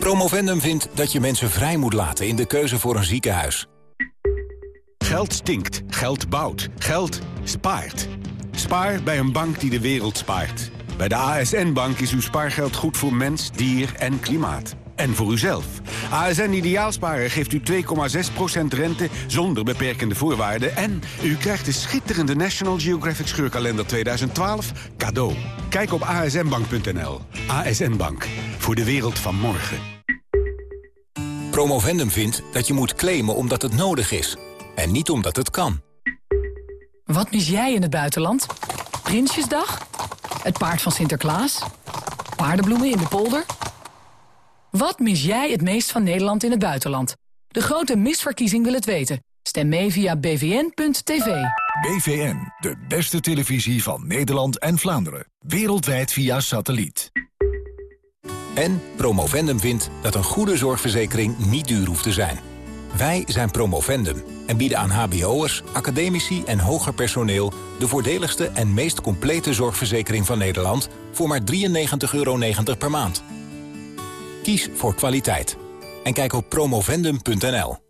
Promovendum vindt dat je mensen vrij moet laten in de keuze voor een ziekenhuis. Geld stinkt, geld bouwt, geld spaart. Spaar bij een bank die de wereld spaart. Bij de ASN-bank is uw spaargeld goed voor mens, dier en klimaat. En voor uzelf. ASN Ideaalsparen geeft u 2,6% rente zonder beperkende voorwaarden... en u krijgt de schitterende National Geographic Scheurkalender 2012 cadeau. Kijk op asnbank.nl. ASN Bank. Voor de wereld van morgen. Promovendum vindt dat je moet claimen omdat het nodig is. En niet omdat het kan. Wat mis jij in het buitenland? Prinsjesdag? Het paard van Sinterklaas? Paardenbloemen in de polder? Wat mis jij het meest van Nederland in het buitenland? De grote misverkiezing wil het weten. Stem mee via bvn.tv. BVN, de beste televisie van Nederland en Vlaanderen. Wereldwijd via satelliet. En Promovendum vindt dat een goede zorgverzekering niet duur hoeft te zijn. Wij zijn Promovendum en bieden aan hbo'ers, academici en hoger personeel... de voordeligste en meest complete zorgverzekering van Nederland... voor maar 93,90 euro per maand. Kies voor kwaliteit. En kijk op promovendum.nl.